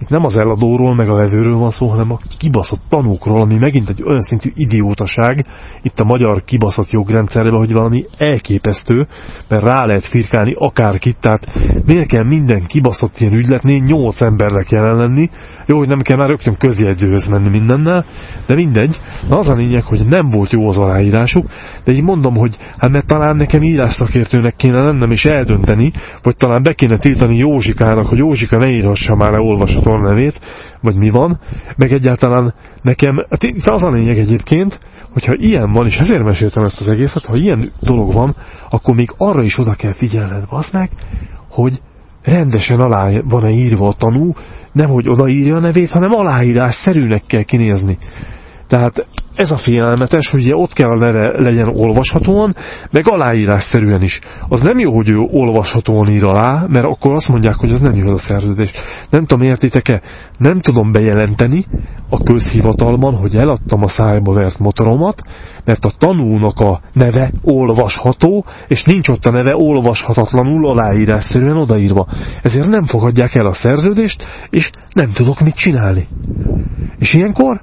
itt nem az eladóról, meg a vevőről van szó, hanem a kibaszott tanúkról, ami megint egy olyan szintű idiótaság itt a magyar kibaszott jogrendszerben, hogy valami elképesztő, mert rá lehet firkálni akárkit, tehát miért kell minden kibaszott ilyen ügyletnél nyolc embernek jelen lenni, jó, hogy nem kell már rögtön közjegyzőhöz menni mindennel, de mindegy. Na az a lényeg, hogy nem volt jó az aláírásuk, de így mondom, hogy hát mert talán nekem írásszakértőnek kéne lennem és eldönteni, vagy talán be kéne tiltani Józsikának, hogy Józsika ne írhassa már le olvasható nevét, vagy mi van, meg egyáltalán nekem, hát az a lényeg egyébként, hogyha ilyen van, és ezért meséltem ezt az egészet, ha ilyen dolog van, akkor még arra is oda kell figyelned, basz meg, hogy rendesen alá van-e írva a tanú, nem hogy odaírja a nevét, hanem aláírás szerűnek kell kinézni. Tehát ez a félelmetes, hogy ugye ott kell neve legyen olvashatóan, meg aláírásszerűen is. Az nem jó, hogy ő olvashatóan ír alá, mert akkor azt mondják, hogy az nem jó a szerződés. Nem tudom, értitek-e? Nem tudom bejelenteni a közhivatalban, hogy eladtam a szájba vert motoromat, mert a tanúnak a neve olvasható, és nincs ott a neve olvashatatlanul aláírásszerűen odaírva. Ezért nem fogadják el a szerződést, és nem tudok mit csinálni. És ilyenkor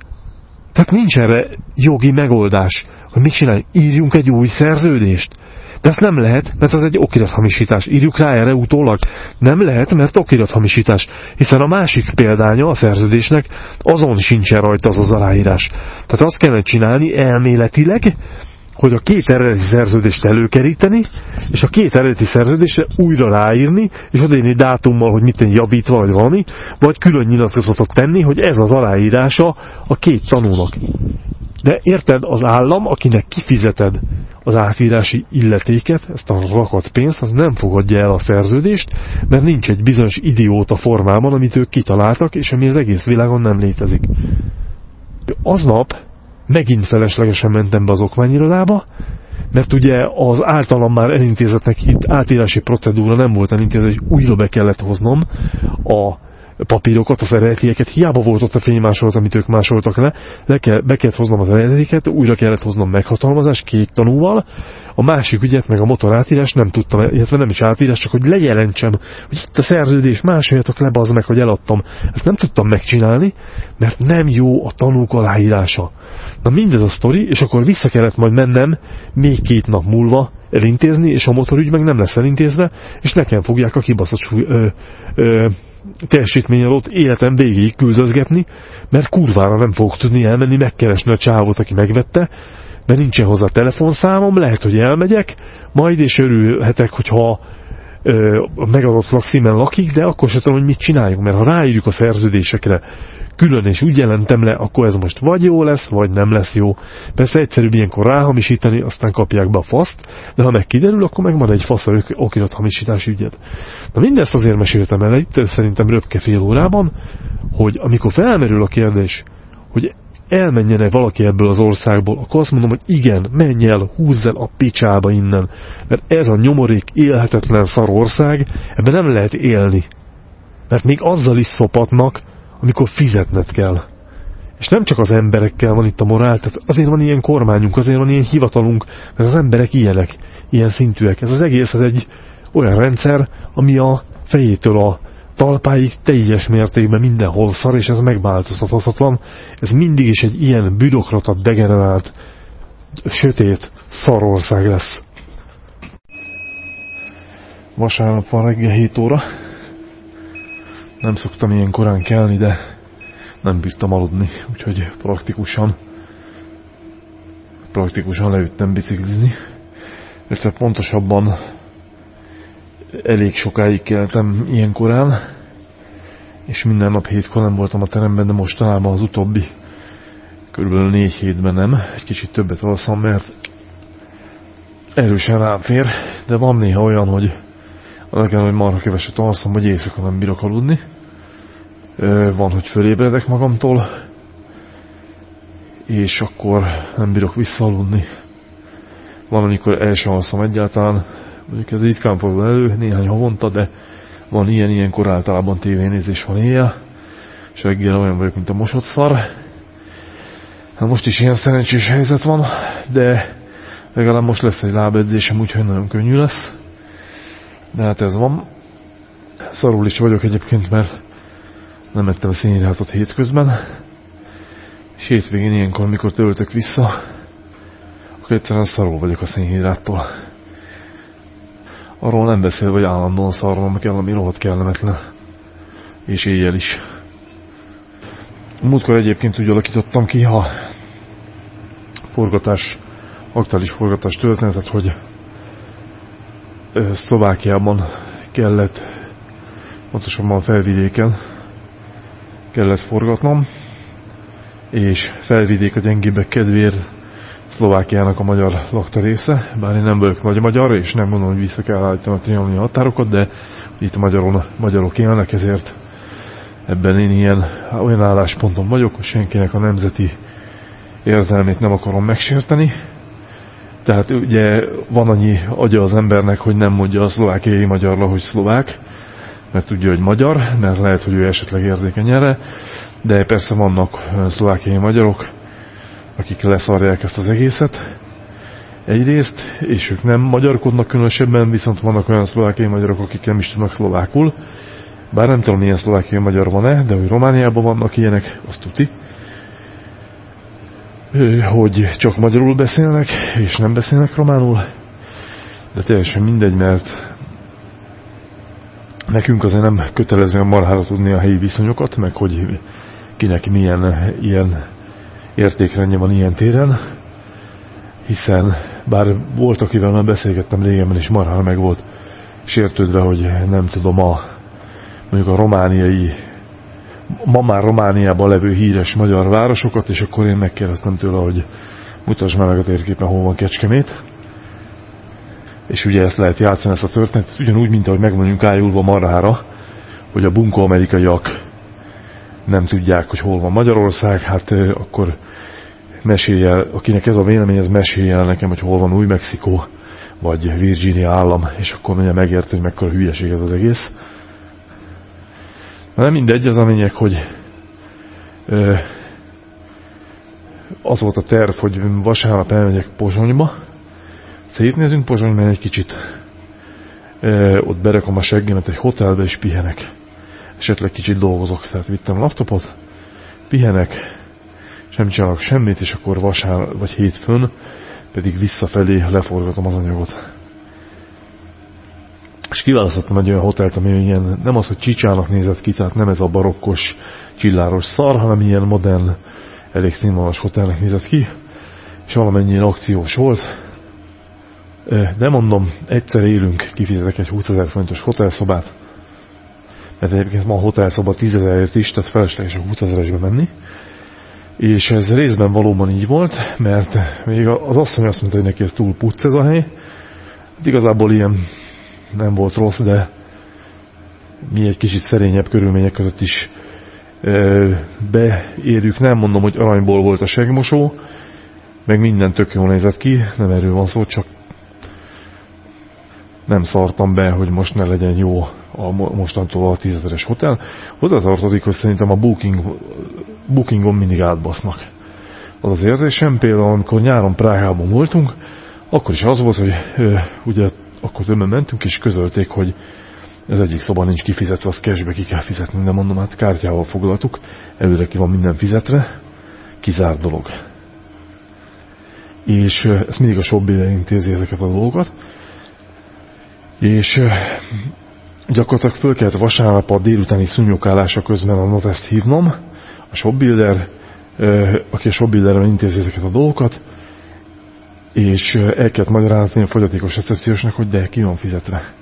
tehát nincs erre jogi megoldás, hogy mit csinálj, írjunk egy új szerződést. De ezt nem lehet, mert az egy okirathamisítás. Írjuk rá erre utólag. Nem lehet, mert okirathamisítás. Hiszen a másik példánya a szerződésnek azon sincsen rajta az az aláírás. Tehát azt kellene csinálni elméletileg, hogy a két eredeti szerződést előkeríteni, és a két eredeti szerződésre újra ráírni, és odaírni dátummal, hogy mit javítva, vagy valami, vagy külön nyilatkozatot tenni, hogy ez az aláírása a két tanúnak. De érted, az állam, akinek kifizeted az átírási illetéket, ezt a rakat pénzt, az nem fogadja el a szerződést, mert nincs egy bizonyos idióta formában, amit ők kitaláltak, és ami az egész világon nem létezik. Aznap megint feleslegesen mentem be az okmányirodába, mert ugye az általam már elintézetnek itt átírási procedúra nem volt elintézet, hogy újra be kellett hoznom a papírokat, az eredetieket, hiába volt ott a fénymásolat, amit ők másoltak le, le kell, be kellett hoznom az eredetiket, újra kellett hoznom meghatalmazás két tanúval, a másik ügyet, meg a motor átírás nem tudtam, illetve nem is átírás, csak hogy lejelentsem, hogy itt a szerződés, másoljatok le, az meg, hogy eladtam. Ezt nem tudtam megcsinálni, mert nem jó a tanúk aláírása. Na mindez a sztori, és akkor vissza kellett majd mennem még két nap múlva elintézni, és a motorügy meg nem lesz elintézve, és nekem fogják a kibaszott súly, ö, ö, teljesítményalót életem végéig küldözgetni, mert kurvára nem fogok tudni elmenni, megkeresni a csávot, aki megvette, mert nincsen hozzá telefonszámom, lehet, hogy elmegyek, majd és örülhetek, hogyha megadott lakszímen lakik, de akkor sem tudom, hogy mit csináljunk, mert ha ráírjuk a szerződésekre külön és úgy jelentem le, akkor ez most vagy jó lesz, vagy nem lesz jó. Persze egyszerűbb ilyenkor ráhamisítani, aztán kapják be a faszt, de ha meg kiderül, akkor megvan egy fasz okirat hamisítási ügyed. Na mindezt azért meséltem el itt, szerintem röpke fél órában, hogy amikor felmerül a kérdés, hogy elmenjene valaki ebből az országból, akkor azt mondom, hogy igen, menj el, húzz el a picsába innen. Mert ez a nyomorék élhetetlen szar ország, ebben nem lehet élni. Mert még azzal is szopatnak, amikor fizetned kell. És nem csak az emberekkel van itt a morál, tehát azért van ilyen kormányunk, azért van ilyen hivatalunk, mert az emberek ilyenek, ilyen szintűek. Ez az egész ez egy olyan rendszer, ami a fejétől a talpáig teljes mértékben mindenhol szar, és ez megváltoztathatatlan. Ez mindig is egy ilyen bürokrata, degenerált, sötét szarország lesz. Vasárnap van reggel 7 óra. Nem szoktam ilyen korán kelni, de nem bírtam aludni, úgyhogy praktikusan praktikusan leüttem biciklizni. És pontosabban elég sokáig keltem ilyen korán, és minden nap hétkor nem voltam a teremben, de mostanában az utóbbi körülbelül négy hétben nem, egy kicsit többet alszom, mert erősen rám fér, de van néha olyan, hogy nekem, hogy marha keveset alszom, hogy éjszaka nem bírok aludni. Van, hogy fölébredek magamtól, és akkor nem bírok visszaaludni. Van, amikor el sem alszom egyáltalán, mondjuk ez ritkán fordul elő, néhány havonta, de van ilyen, ilyenkor általában tévénézés van éjjel, és reggel olyan vagyok, mint a mosott szar. Hát most is ilyen szerencsés helyzet van, de legalább most lesz egy lábedzésem, úgyhogy nagyon könnyű lesz. De hát ez van. Szarul is vagyok egyébként, mert nem ettem szénhidrátot hétközben, és hétvégén ilyenkor, mikor töltök vissza, akkor egyszerűen szarul vagyok a szénhidráttól. Arról nem beszél, hogy állandóan szarnom kell, ami rohadt kellemetlen. És éjjel is. Múltkor egyébként úgy alakítottam ki, ha forgatás, aktuális forgatás történetet, hogy Szlovákiában kellett, pontosabban felvidéken kellett forgatnom, és felvidék a gyengébbek kedvéért Szlovákiának a magyar lakta része, bár én nem vagyok nagy magyar, és nem mondom, hogy vissza kell állítani a trianoni határokat, de itt magyaron, magyarok élnek, ezért ebben én ilyen olyan állásponton vagyok, hogy senkinek a nemzeti érzelmét nem akarom megsérteni. Tehát ugye van annyi agya az embernek, hogy nem mondja a szlovákiai magyarra, hogy szlovák, mert tudja, hogy magyar, mert lehet, hogy ő esetleg érzékeny erre, de persze vannak szlovákiai magyarok, akik leszarják ezt az egészet. Egyrészt, és ők nem magyarkodnak különösebben, viszont vannak olyan szlovákiai magyarok, akik nem is tudnak szlovákul. Bár nem tudom, milyen szlovákiai magyar van-e, de hogy Romániában vannak ilyenek, azt tuti. Hogy csak magyarul beszélnek, és nem beszélnek románul. De teljesen mindegy, mert nekünk azért nem kötelezően marhára tudni a helyi viszonyokat, meg hogy kinek milyen ilyen értékrendje van ilyen téren, hiszen bár volt, akivel már beszélgettem régebben, és marhára meg volt sértődve, hogy nem tudom, a, mondjuk a romániai, ma már Romániában levő híres magyar városokat, és akkor én megkérdeztem tőle, hogy mutasd meg a térképen, hol van Kecskemét. És ugye ezt lehet játszani, ezt a történetet, ugyanúgy, mint ahogy megmondjuk ájulva marhára, hogy a bunkó amerikaiak nem tudják, hogy hol van Magyarország, hát akkor mesélje, akinek ez a vélemény, ez mesélje el nekem, hogy hol van Új-Mexikó, vagy Virginia állam, és akkor mondja megért, hogy mekkora hülyeség ez az egész. Na nem mindegy, az a lényeg, hogy ö, az volt a terv, hogy vasárnap elmegyek Pozsonyba, szétnézünk Pozsonyban egy kicsit, ö, ott berekom a seggemet egy hotelbe, és pihenek esetleg kicsit dolgozok, tehát vittem a laptopot, pihenek, sem csinálok semmit, és akkor vasár vagy hétfőn pedig visszafelé leforgatom az anyagot. És kiválasztottam egy olyan hotelt, ami ilyen, nem az, hogy csicsának nézett ki, tehát nem ez a barokkos, csilláros szar, hanem ilyen modern, elég színvonalas hotelnek nézett ki, és valamennyi akciós volt. De mondom, egyszer élünk, kifizetek egy 20 ezer forintos hotelszobát, mert egyébként ma a hotelszoba 10 ezerért is, tehát felesleges a 20 ezeresbe menni. És ez részben valóban így volt, mert még az asszony azt mondta, hogy neki ez túl puc ez a hely. Hát igazából ilyen nem volt rossz, de mi egy kicsit szerényebb körülmények között is beérjük. Nem mondom, hogy aranyból volt a segmosó, meg minden tök jól nézett ki, nem erről van szó, csak nem szartam be, hogy most ne legyen jó a mostantól a tízezeres hotel. Hozzátartozik, hogy szerintem a booking, bookingon mindig átbasznak. Az az érzésem, például amikor nyáron Prágában voltunk, akkor is az volt, hogy ö, ugye akkor többen mentünk, és közölték, hogy ez egyik szoba nincs kifizetve, az cashbe ki kell fizetni, de mondom, hát kártyával foglaltuk, előre ki van minden fizetre, kizárt dolog. És ezt mindig a Shopbére intézi ezeket a dolgokat, és gyakorlatilag föl kellett vasárnap a délutáni szunyokálása közben a Notest hívnom, a shopbuilder, aki a shopbuilderrel intézi ezeket a dolgokat, és el kellett magyarázni a fogyatékos recepciósnak, hogy de ki van fizetve.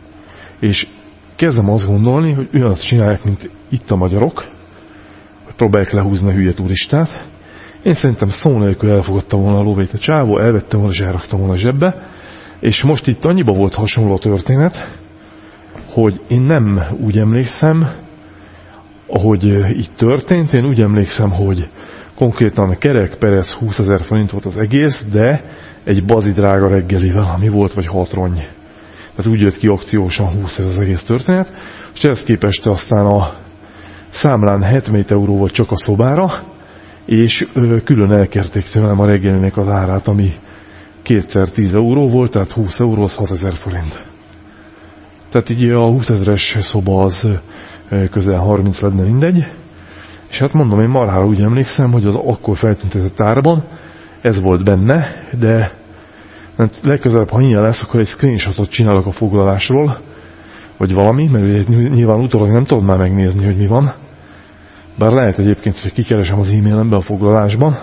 És kezdem azt gondolni, hogy ugyanazt csinálják, mint itt a magyarok, hogy próbálják lehúzni a hülye turistát. Én szerintem szó nélkül elfogadta volna a lóvét a csávó, elvette volna és elrakta volna a zsebbe, és most itt annyiba volt hasonló történet, hogy én nem úgy emlékszem, ahogy itt történt, én úgy emlékszem, hogy konkrétan kerek perec 20 ezer forint volt az egész, de egy bazi drága reggelivel, ami volt, vagy hatrony. Tehát úgy jött ki akciósan 20 ez az egész történet, és ezt képest aztán a számlán 70 euró volt csak a szobára, és külön elkerték tőlem a reggelinek az árát, ami kétszer 10 euró volt, tehát 20 euró az 6000 forint. Tehát így a 20 ezeres szoba az közel 30 lenne mindegy, És hát mondom, én marhára úgy emlékszem, hogy az akkor feltüntetett árban ez volt benne, de mert legközelebb, ha ilyen lesz, akkor egy screenshotot csinálok a foglalásról, vagy valami, mert nyilván utólag nem tudod már megnézni, hogy mi van. Bár lehet egyébként, hogy kikeresem az e-mailembe a foglalásban,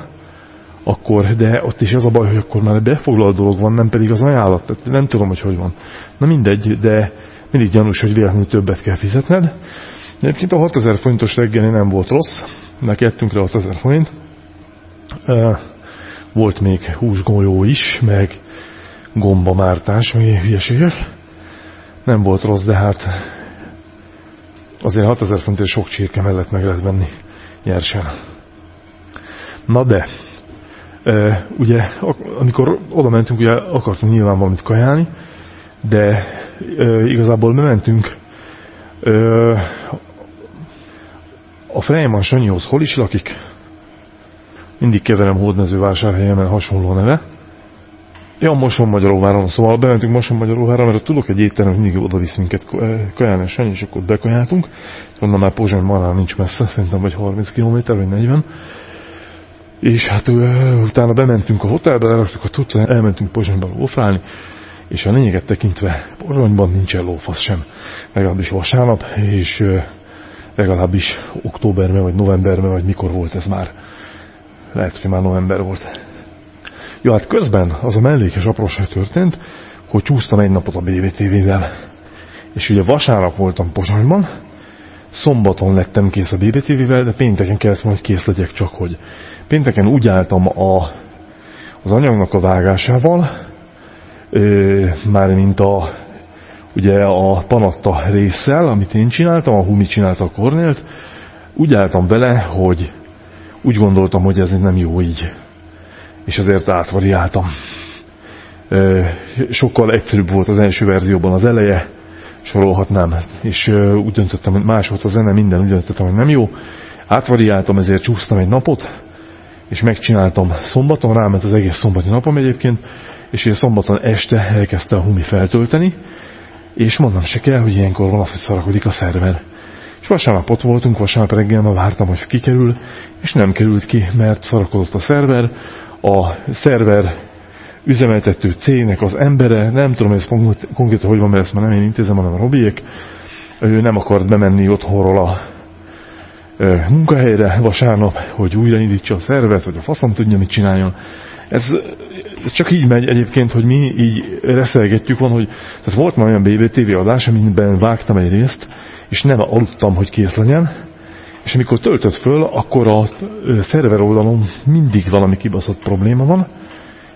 akkor, de ott is az a baj, hogy akkor már befoglalt dolog van, nem pedig az ajánlat. Tehát nem tudom, hogy hogy van. Na mindegy, de mindig gyanús, hogy véletlenül többet kell fizetned. Egyébként a 6000 forintos reggeli nem volt rossz, mert ettünk rá 6000 forint. Volt még húsgolyó is, meg gombamártás, meg hülyeségek. Nem volt rossz, de hát azért 6000 forintért sok csirke mellett meg lehet venni nyersen. Na de, e, ugye amikor oda mentünk, ugye akartunk nyilván valamit kajálni, de e, igazából mi mentünk e, a Freyman Sanyihoz hol is lakik? Mindig keverem hódmezővásárhelyen, mert hasonló neve. Ja, Moson Magyaróváron, szóval bementünk Moson Magyaróvára, mert tudok egy étterem, mindig oda visz minket kajálni a Sanyi, és akkor bekajáltunk. Onnan már Pozsony Marán nincs messze, szerintem vagy 30 km, vagy 40. És hát utána bementünk a hotelbe, leraktuk a tudta, elmentünk Pozsonyba lófrálni, és a lényeget tekintve Pozsonyban nincsen lófasz sem, legalábbis vasárnap, és legalábbis októberben, vagy novemberben, vagy mikor volt ez már. Lehet, hogy már november volt. Ja, hát közben az a mellékes apróság történt, hogy csúsztam egy napot a BBTV-vel. És ugye vasárnap voltam Pozsonyban, szombaton lettem kész a BBTV-vel, de pénteken kellett volna, kész legyek csak, hogy pénteken úgy álltam a, az anyagnak a vágásával, már mint a ugye a panatta résszel, amit én csináltam, a Humi csinálta a Kornélt, úgy álltam vele, hogy úgy gondoltam, hogy ez nem jó így. És azért átvariáltam. Sokkal egyszerűbb volt az első verzióban az eleje, sorolhatnám, és úgy döntöttem, hogy más volt a zene, minden úgy döntöttem, hogy nem jó. Átvariáltam, ezért csúsztam egy napot, és megcsináltam szombaton, ráment az egész szombati napom egyébként, és ugye szombaton este elkezdte a Humi feltölteni, és mondom se kell, hogy ilyenkor van az, hogy szarakodik a szerver. És vasárnap ott voltunk, vasárnap reggel már vártam, hogy kikerül, és nem került ki, mert szarakodott a szerver. A szerver üzemeltető cégnek az embere, nem tudom, ez konkrétan hogy van, mert ezt már nem én intézem, hanem a Robiék, ő nem akart bemenni otthonról a munkahelyre vasárnap, hogy újraindítsa a szervet, vagy a faszom tudja, mit csináljon. Ez, ez csak így megy egyébként, hogy mi így reszelgetjük van, hogy tehát volt már olyan BBTV adás, amiben vágtam egy részt, és nem aludtam, hogy kész legyen, és amikor töltött föl, akkor a szerver oldalon mindig valami kibaszott probléma van,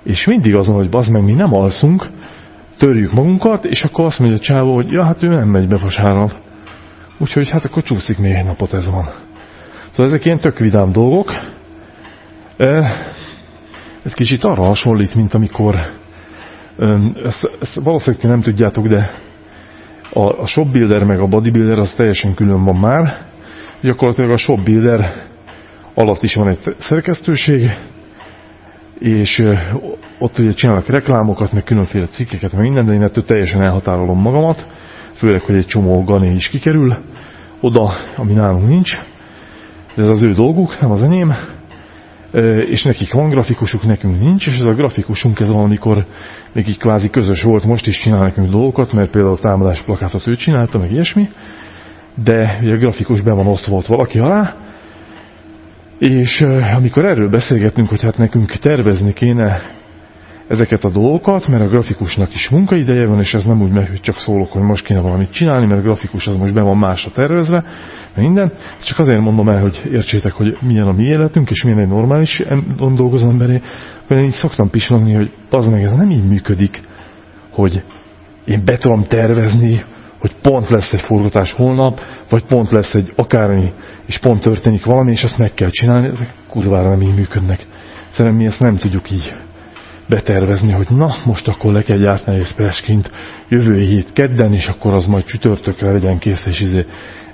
és mindig azon, hogy bazd meg, mi nem alszunk, törjük magunkat, és akkor azt mondja a csávó, hogy ja, hát ő nem megy be vasárnap. Úgyhogy hát akkor csúszik még egy napot, ez van. Szóval ezek ilyen tök vidám dolgok. Ez kicsit arra hasonlít, mint amikor, ezt, ezt valószínűleg ti nem tudjátok, de a, a shopbuilder meg a bodybuilder az teljesen külön van már. Gyakorlatilag a shopbuilder alatt is van egy szerkesztőség, és ott ugye csinálnak reklámokat, meg különféle cikkeket, meg minden, de én ettől teljesen elhatárolom magamat, főleg, hogy egy csomó gané is kikerül oda, ami nálunk nincs. Ez az ő dolguk, nem az enyém. És nekik van grafikusuk, nekünk nincs, és ez a grafikusunk ez valamikor így kvázi közös volt, most is csinál nekünk dolgokat, mert például a támadás plakátot ő csinálta, meg ilyesmi, de ugye a grafikus be van osztva volt valaki alá, és amikor erről beszélgetünk, hogy hát nekünk tervezni kéne ezeket a dolgokat, mert a grafikusnak is munkaideje van, és ez nem úgy megy, hogy csak szólok, hogy most kéne valamit csinálni, mert a grafikus az most be van másra tervezve, minden. Csak azért mondom el, hogy értsétek, hogy milyen a mi életünk, és milyen egy normális dolgozó emberé, hogy én így szoktam pislogni, hogy az meg ez nem így működik, hogy én be tudom tervezni, hogy pont lesz egy forgatás holnap, vagy pont lesz egy akármi, és pont történik valami, és azt meg kell csinálni, ezek kurvára nem így működnek. Szerintem mi ezt nem tudjuk így betervezni, hogy na, most akkor le kell gyártani egy preskint jövő hét kedden, és akkor az majd csütörtökre legyen kész, és izé,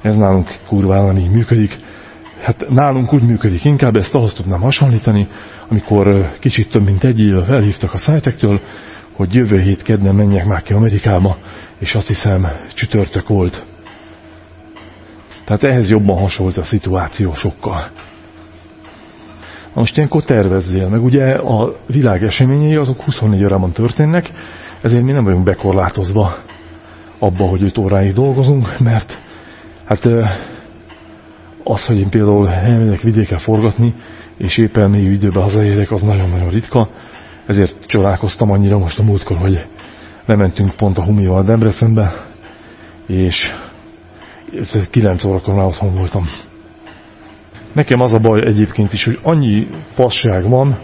ez nálunk kurvára így működik. Hát nálunk úgy működik, inkább ezt ahhoz tudnám hasonlítani, amikor kicsit több mint egy éve felhívtak a szájtektől, hogy jövő hét kedden menjek már ki Amerikába, és azt hiszem csütörtök volt. Tehát ehhez jobban hasonlít a szituáció sokkal. Most ilyenkor tervezzél, meg ugye a világ eseményei azok 24 órában történnek, ezért mi nem vagyunk bekorlátozva abba, hogy 5 óráig dolgozunk, mert hát az, hogy én például elmegyek vidéken forgatni, és éppen még időben hazaérek, az nagyon-nagyon ritka, ezért csodálkoztam annyira most a múltkor, hogy lementünk pont a Humival Debrecenbe, és 9 órakor már otthon voltam. Nekem az a baj egyébként is, hogy annyi passág van,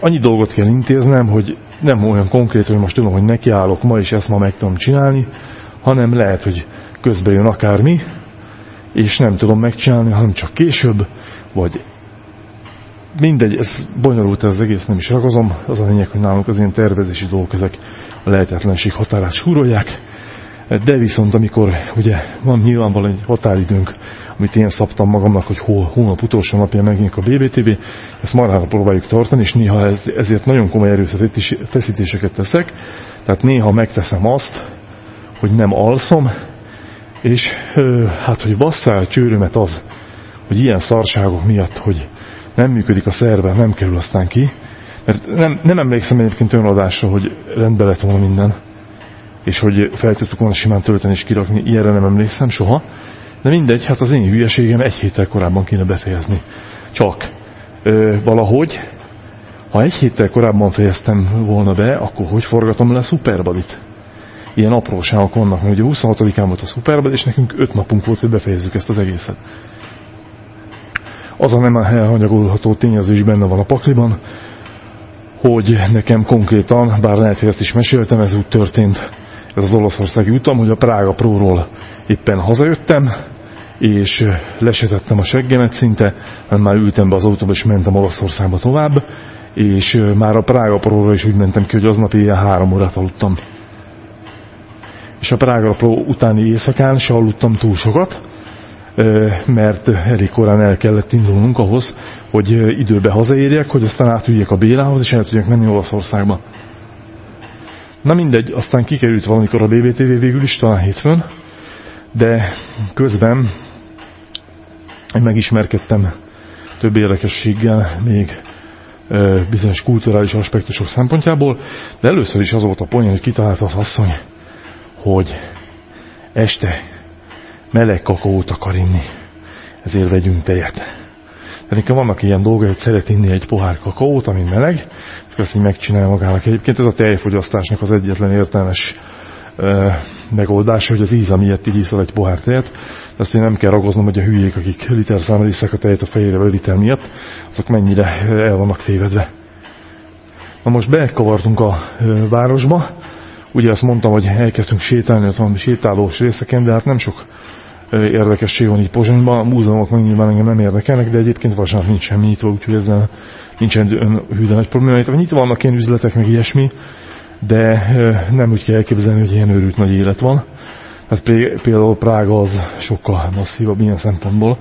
annyi dolgot kell intéznem, hogy nem olyan konkrét, hogy most tudom, hogy nekiállok ma, és ezt ma meg tudom csinálni, hanem lehet, hogy közbe jön akármi, és nem tudom megcsinálni, hanem csak később, vagy mindegy, ez bonyolult ez az egész, nem is ragozom. Az a lényeg, hogy nálunk az ilyen tervezési dolgok ezek a lehetetlenség határát súrolják, de viszont amikor ugye van nyilvánvalóan egy határidőnk, amit én szabtam magamnak, hogy hol, hónap utolsó napja megnyílik a BBTV, ezt marára próbáljuk tartani, és néha ez, ezért nagyon komoly erőfeszítéseket teszek, tehát néha megteszem azt, hogy nem alszom, és hát, hogy basszál a csőrömet az, hogy ilyen szarságok miatt, hogy nem működik a szerve, nem kerül aztán ki, mert nem, nem emlékszem egyébként olyan adásra, hogy rendbe lett volna minden, és hogy fel tudtuk volna simán tölteni és kirakni, ilyenre nem emlékszem soha, de mindegy, hát az én hülyeségem egy héttel korábban kéne befejezni. Csak ö, valahogy, ha egy héttel korábban fejeztem volna be, akkor hogy forgatom le a Superbadit? Ilyen apróságok vannak, mert ugye 26-án volt a Superbad, és nekünk 5 napunk volt, hogy befejezzük ezt az egészet. Az a nem elhanyagolható tényező is benne van a pakliban, hogy nekem konkrétan, bár lehet, hogy ezt is meséltem, ez úgy történt, ez az olaszországi utam, hogy a Prága Próról éppen hazajöttem, és lesetettem a seggemet szinte, mert már ültem be az autóba, és mentem Olaszországba tovább, és már a Prága Próra is úgy mentem ki, hogy aznap éjjel három órát aludtam. És a Prága Pró utáni éjszakán se aludtam túl sokat, mert elég korán el kellett indulnunk ahhoz, hogy időbe hazaérjek, hogy aztán átüljek a Bélához, és el tudjak menni Olaszországba. Na mindegy, aztán kikerült valamikor a BBTV végül is, talán hétfőn, de közben megismerkedtem több érdekességgel még bizonyos kulturális aspektusok szempontjából, de először is az volt a pontja, hogy kitalálta az asszony, hogy este meleg kakaót akar inni, ezért vegyünk tejet. Tehát nekem vannak ilyen dolgok, hogy szeret inni egy pohár kakaót, ami meleg, ezt így magának. Egyébként ez a tejfogyasztásnak az egyetlen értelmes megoldása, hogy az íz, amiért így iszol egy pohár tejet, de azt én nem kell ragoznom, hogy a hülyék, akik liter számra a tejet a fejére vagy liter miatt, azok mennyire el vannak tévedve. Na most bekavartunk a városba, ugye azt mondtam, hogy elkezdtünk sétálni, ott van sétálós részeken, de hát nem sok érdekesség van így Pozsonyban, a múzeumok meg nyilván engem nem érdekelnek, de egyébként vasárnap nincs semmi nyitva, úgyhogy ezzel nincsen hű nagy probléma. Itt nyitva vannak ilyen üzletek, meg ilyesmi, de nem úgy kell elképzelni, hogy ilyen őrült nagy élet van. Hát például Prága az sokkal masszívabb ilyen szempontból.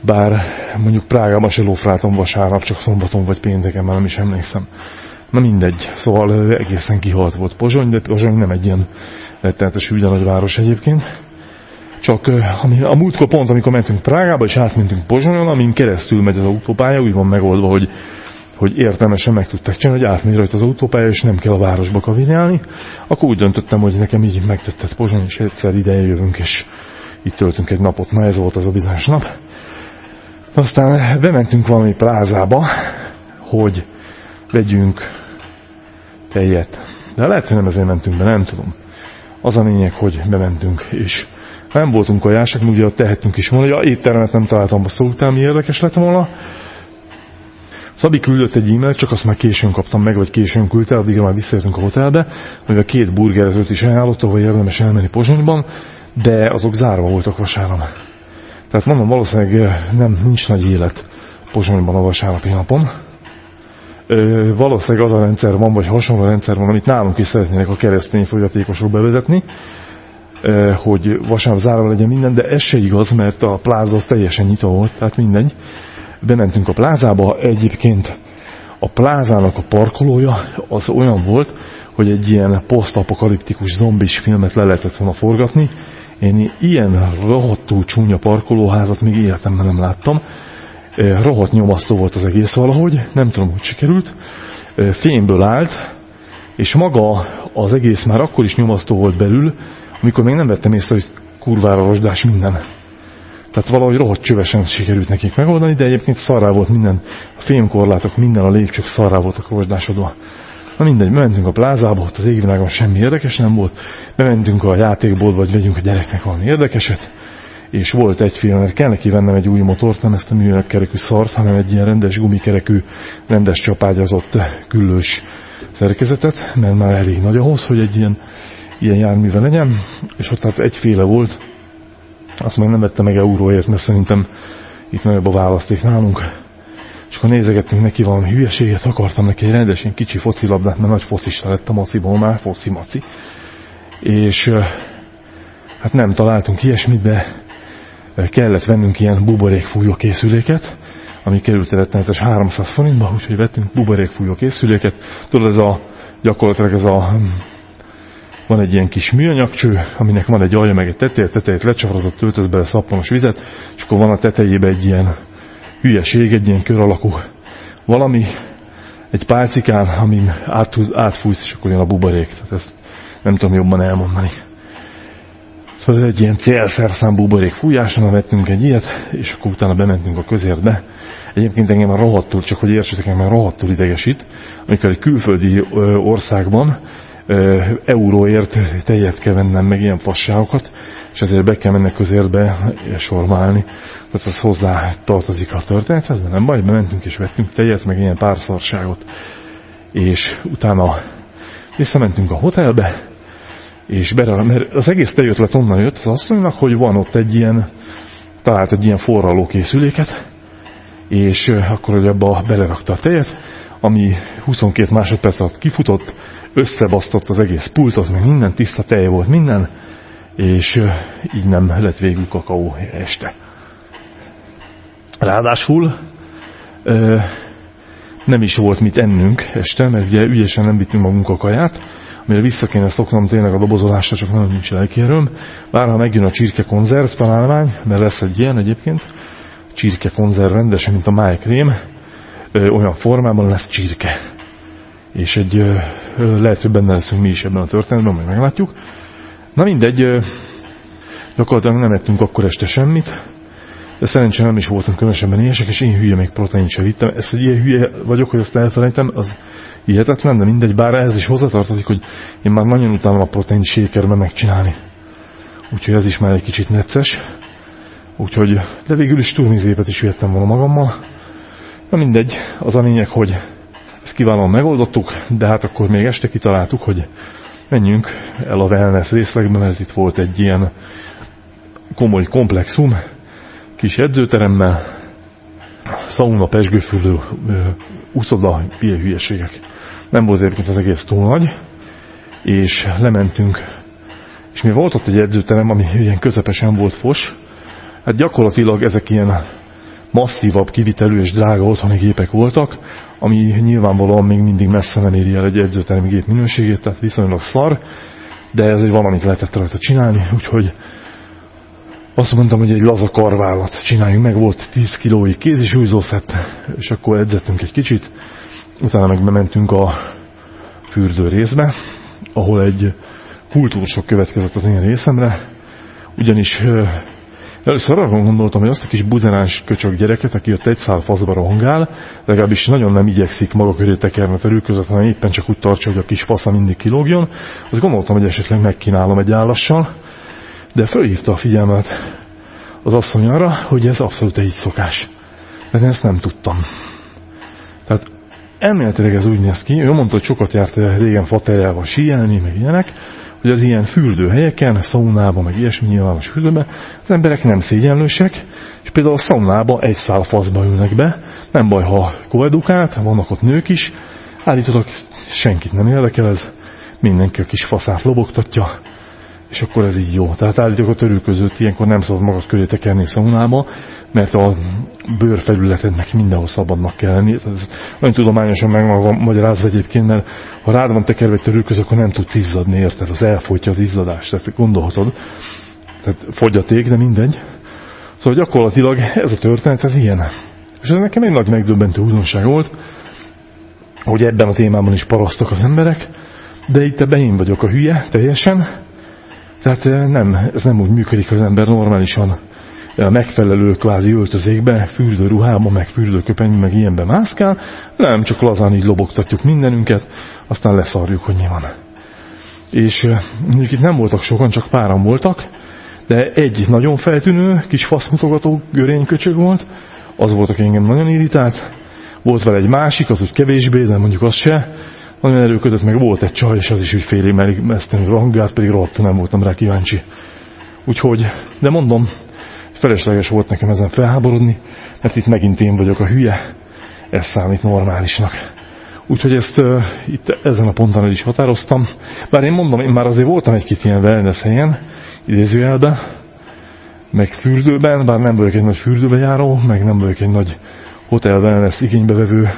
Bár mondjuk Prágában se lófráltam vasárnap, csak szombaton vagy pénteken, már nem is emlékszem. Na mindegy, szóval egészen kihalt volt Pozsony, de Pozsony nem egy ilyen rettenetes hülye nagy város egyébként. Csak a múltkor pont, amikor mentünk Prágába, és átmentünk Pozsonyon, amin keresztül megy az autópálya, úgy van megoldva, hogy hogy értelmesen meg tudták csinálni, hogy átmegy rajta az autópálya, és nem kell a városba kavinálni, akkor úgy döntöttem, hogy nekem így megtetett Pozsony, és egyszer ide jövünk, és itt töltünk egy napot. Na ez volt az a bizonyos nap. Aztán bementünk valami plázába, hogy vegyünk tejet. De lehet, hogy nem ezért mentünk be, nem tudom. Az a lényeg, hogy bementünk, és nem voltunk kajásak, ugye ott tehetünk is volna, hogy a éttermet nem találtam a szó után, mi érdekes lett volna, Szabi küldött egy e-mailt, csak azt már későn kaptam meg, vagy későn küldte, addigra már visszajöttünk a hotelbe, hogy a két burgerezőt is ajánlotta, hogy érdemes elmenni Pozsonyban, de azok zárva voltak vasárnap. Tehát mondom, valószínűleg nem, nincs nagy élet Pozsonyban a vasárnapi napon. Ö, valószínűleg az a rendszer van, vagy hasonló rendszer van, amit nálunk is szeretnének a keresztény fogyatékosok bevezetni, hogy vasárnap zárva legyen minden, de ez se igaz, mert a pláza az teljesen nyitva volt, tehát mindegy bementünk a plázába, egyébként a plázának a parkolója az olyan volt, hogy egy ilyen posztapokaliptikus zombis filmet le lehetett volna forgatni, Én ilyen rohadtul csúnya parkolóházat még életemben nem láttam. Rohadt nyomasztó volt az egész valahogy, nem tudom, hogy sikerült. Fémből állt, és maga az egész már akkor is nyomasztó volt belül, amikor még nem vettem észre, hogy kurvára rozsdás minden. Tehát valahogy rohadt csövesen sikerült nekik megoldani, de egyébként szarrá volt minden, a fémkorlátok, minden a lépcsők szarrá voltak rozsdásodva. Na mindegy, mentünk a plázába, ott az égvilágon semmi érdekes nem volt, bementünk a játékból, vagy vegyünk a gyereknek valami érdekeset, és volt egy film, mert kell neki vennem egy új motort, nem ezt a műanyag kerekű szart, hanem egy ilyen rendes gumikerekű, rendes csapágyazott küllős szerkezetet, mert már elég nagy ahhoz, hogy egy ilyen, ilyen járműve legyen, és ott hát egyféle volt, azt meg nem vettem meg euróért, mert szerintem itt nagyobb a választék nálunk. És akkor nézegettünk neki valami hülyeséget, akartam neki egy rendesen kicsi focilabdát, mert nagy focista lett a maciból már, foci-maci. És hát nem találtunk ilyesmit, de kellett vennünk ilyen buborékfújó készüléket, ami került rettenetes 300 forintba, úgyhogy vettünk buborékfújó készüléket. Tudod, ez a gyakorlatilag ez a van egy ilyen kis műanyagcső, aminek van egy alja, meg egy teteje, tetejét lecsavarozott, töltesz bele szappanos vizet, és akkor van a tetejébe egy ilyen hülyeség, egy ilyen kör alakú valami, egy pálcikán, amin át, átfújsz, és akkor jön a buborék. Tehát ezt nem tudom jobban elmondani. Szóval ez egy ilyen célszerszám buborék fújáson, vettünk egy ilyet, és akkor utána bementünk a közértbe. Egyébként engem rohadtul, csak hogy értsétek, engem rohadtul idegesít, amikor egy külföldi országban euróért tejet kell vennem, meg ilyen fasságokat, és ezért be kell mennek közérbe sormálni. Tehát az hozzá tartozik a történethez, de nem baj, bementünk és vettünk tejet, meg ilyen pár. És utána visszamentünk a hotelbe, és bere, mert az egész tejötlet onnan jött az asszonynak, hogy van ott egy ilyen, talált egy ilyen forraló készüléket, és akkor, hogy abba belerakta a tejet, ami 22 másodperc alatt kifutott, összebasztott az egész pultot, meg minden tiszta tej volt minden, és így nem lett végül kakaó este. Ráadásul nem is volt mit ennünk este, mert ugye ügyesen nem vittünk magunk a kaját, amire vissza kéne szoknom tényleg a dobozolásra, csak nagyon nincs lelkérőm. Bár ha megjön a csirke konzerv találmány, mert lesz egy ilyen egyébként, csirke konzerv rendesen, mint a májkrém, olyan formában lesz csirke és egy lehet, hogy benne leszünk mi is ebben a történetben, majd meglátjuk. Na mindegy, gyakorlatilag nem ettünk akkor este semmit, de szerencsére nem is voltunk különösebben éhesek, és én hülye még protein sem vittem. Ezt, hogy ilyen hülye vagyok, hogy ezt elfelejtem, az hihetetlen, de mindegy, bár ehhez is hozzatartozik, hogy én már nagyon utálom a protein shakerben megcsinálni. Úgyhogy ez is már egy kicsit necces. Úgyhogy, de végül is turmizépet is vettem volna magammal. Na mindegy, az a lényeg, hogy ezt kiválóan megoldottuk, de hát akkor még este kitaláltuk, hogy menjünk el a wellness részlegbe, mert itt volt egy ilyen komoly komplexum, kis edzőteremmel, szauna, pesgőfülő, úszoda, ilyen hülyeségek. Nem volt egyébként az egész túl nagy, és lementünk, és mi volt ott egy edzőterem, ami ilyen közepesen volt fos, hát gyakorlatilag ezek ilyen masszívabb kivitelű és drága otthoni gépek voltak, ami nyilvánvalóan még mindig messze nem éri el egy edzőtermi gép minőségét, tehát viszonylag szar, de ezért valamit lehetett rajta csinálni, úgyhogy azt mondtam, hogy egy laza karvállat csináljunk meg, volt 10 kilói kézisúlyzószett, és akkor edzettünk egy kicsit, utána meg bementünk a fürdő részbe, ahol egy kultúrsok következett az én részemre, ugyanis Először arra gondoltam, hogy azt a kis buzeráns köcsök gyereket, aki ott egy szál faszba rohangál, legalábbis nagyon nem igyekszik maga köré tekerni a törülközött, hanem éppen csak úgy tartsa, hogy a kis fasza mindig kilógjon. Azt gondoltam, hogy esetleg megkínálom egy állassal, de fölhívta a figyelmet az asszony arra, hogy ez abszolút egy szokás. De én ezt nem tudtam. Tehát elméletileg ez úgy néz ki, ő mondta, hogy sokat járt régen faterjával síelni, meg ilyenek, hogy az ilyen fürdőhelyeken, szaunában, meg ilyesmi nyilvános fürdőben az emberek nem szégyenlősek, és például a szaunába egy szál faszba ülnek be, nem baj, ha koedukált, vannak ott nők is, állítólag senkit nem érdekel ez, mindenki a kis faszát lobogtatja, és akkor ez így jó. Tehát állítólag a törülközőt ilyenkor nem szabad magad köré tekerni szaunába, mert a bőrfelületednek mindenhol szabadnak kell lenni. Ez olyan tudományosan meg van egyébként, mert ha rád van tekerve egy törülköz, akkor nem tudsz izzadni, érted? Az elfolytja az izzadást, tehát gondolhatod. Tehát fogyaték, de mindegy. Szóval gyakorlatilag ez a történet, ez ilyen. És ez nekem egy nagy megdöbbentő újdonság volt, hogy ebben a témában is parasztok az emberek, de itt ebben én vagyok a hülye teljesen. Tehát nem, ez nem úgy működik, hogy az ember normálisan a megfelelő kvázi öltözékbe, fürdőruhába, meg fürdőköpenybe, meg ilyenbe mászkál, nem, csak lazán így lobogtatjuk mindenünket, aztán leszarjuk, hogy mi van. És mondjuk itt nem voltak sokan, csak páran voltak, de egy nagyon feltűnő kis faszmutogató görényköcsög volt, az volt, aki engem nagyon irritált, volt vele egy másik, az úgy kevésbé, de mondjuk az se, nagyon erőködött, meg volt egy csaj, és az is úgy félig mereszteni rangált, pedig rohadtul nem voltam rá kíváncsi. Úgyhogy, de mondom, felesleges volt nekem ezen felháborodni, mert itt megint én vagyok a hülye, ez számít normálisnak. Úgyhogy ezt uh, itt ezen a ponton el is határoztam. Bár én mondom, én már azért voltam egy-két ilyen wellness helyen, idézőjelben, meg fürdőben, bár nem vagyok egy nagy fürdőbe járó, meg nem vagyok egy nagy hotel wellness igénybevevő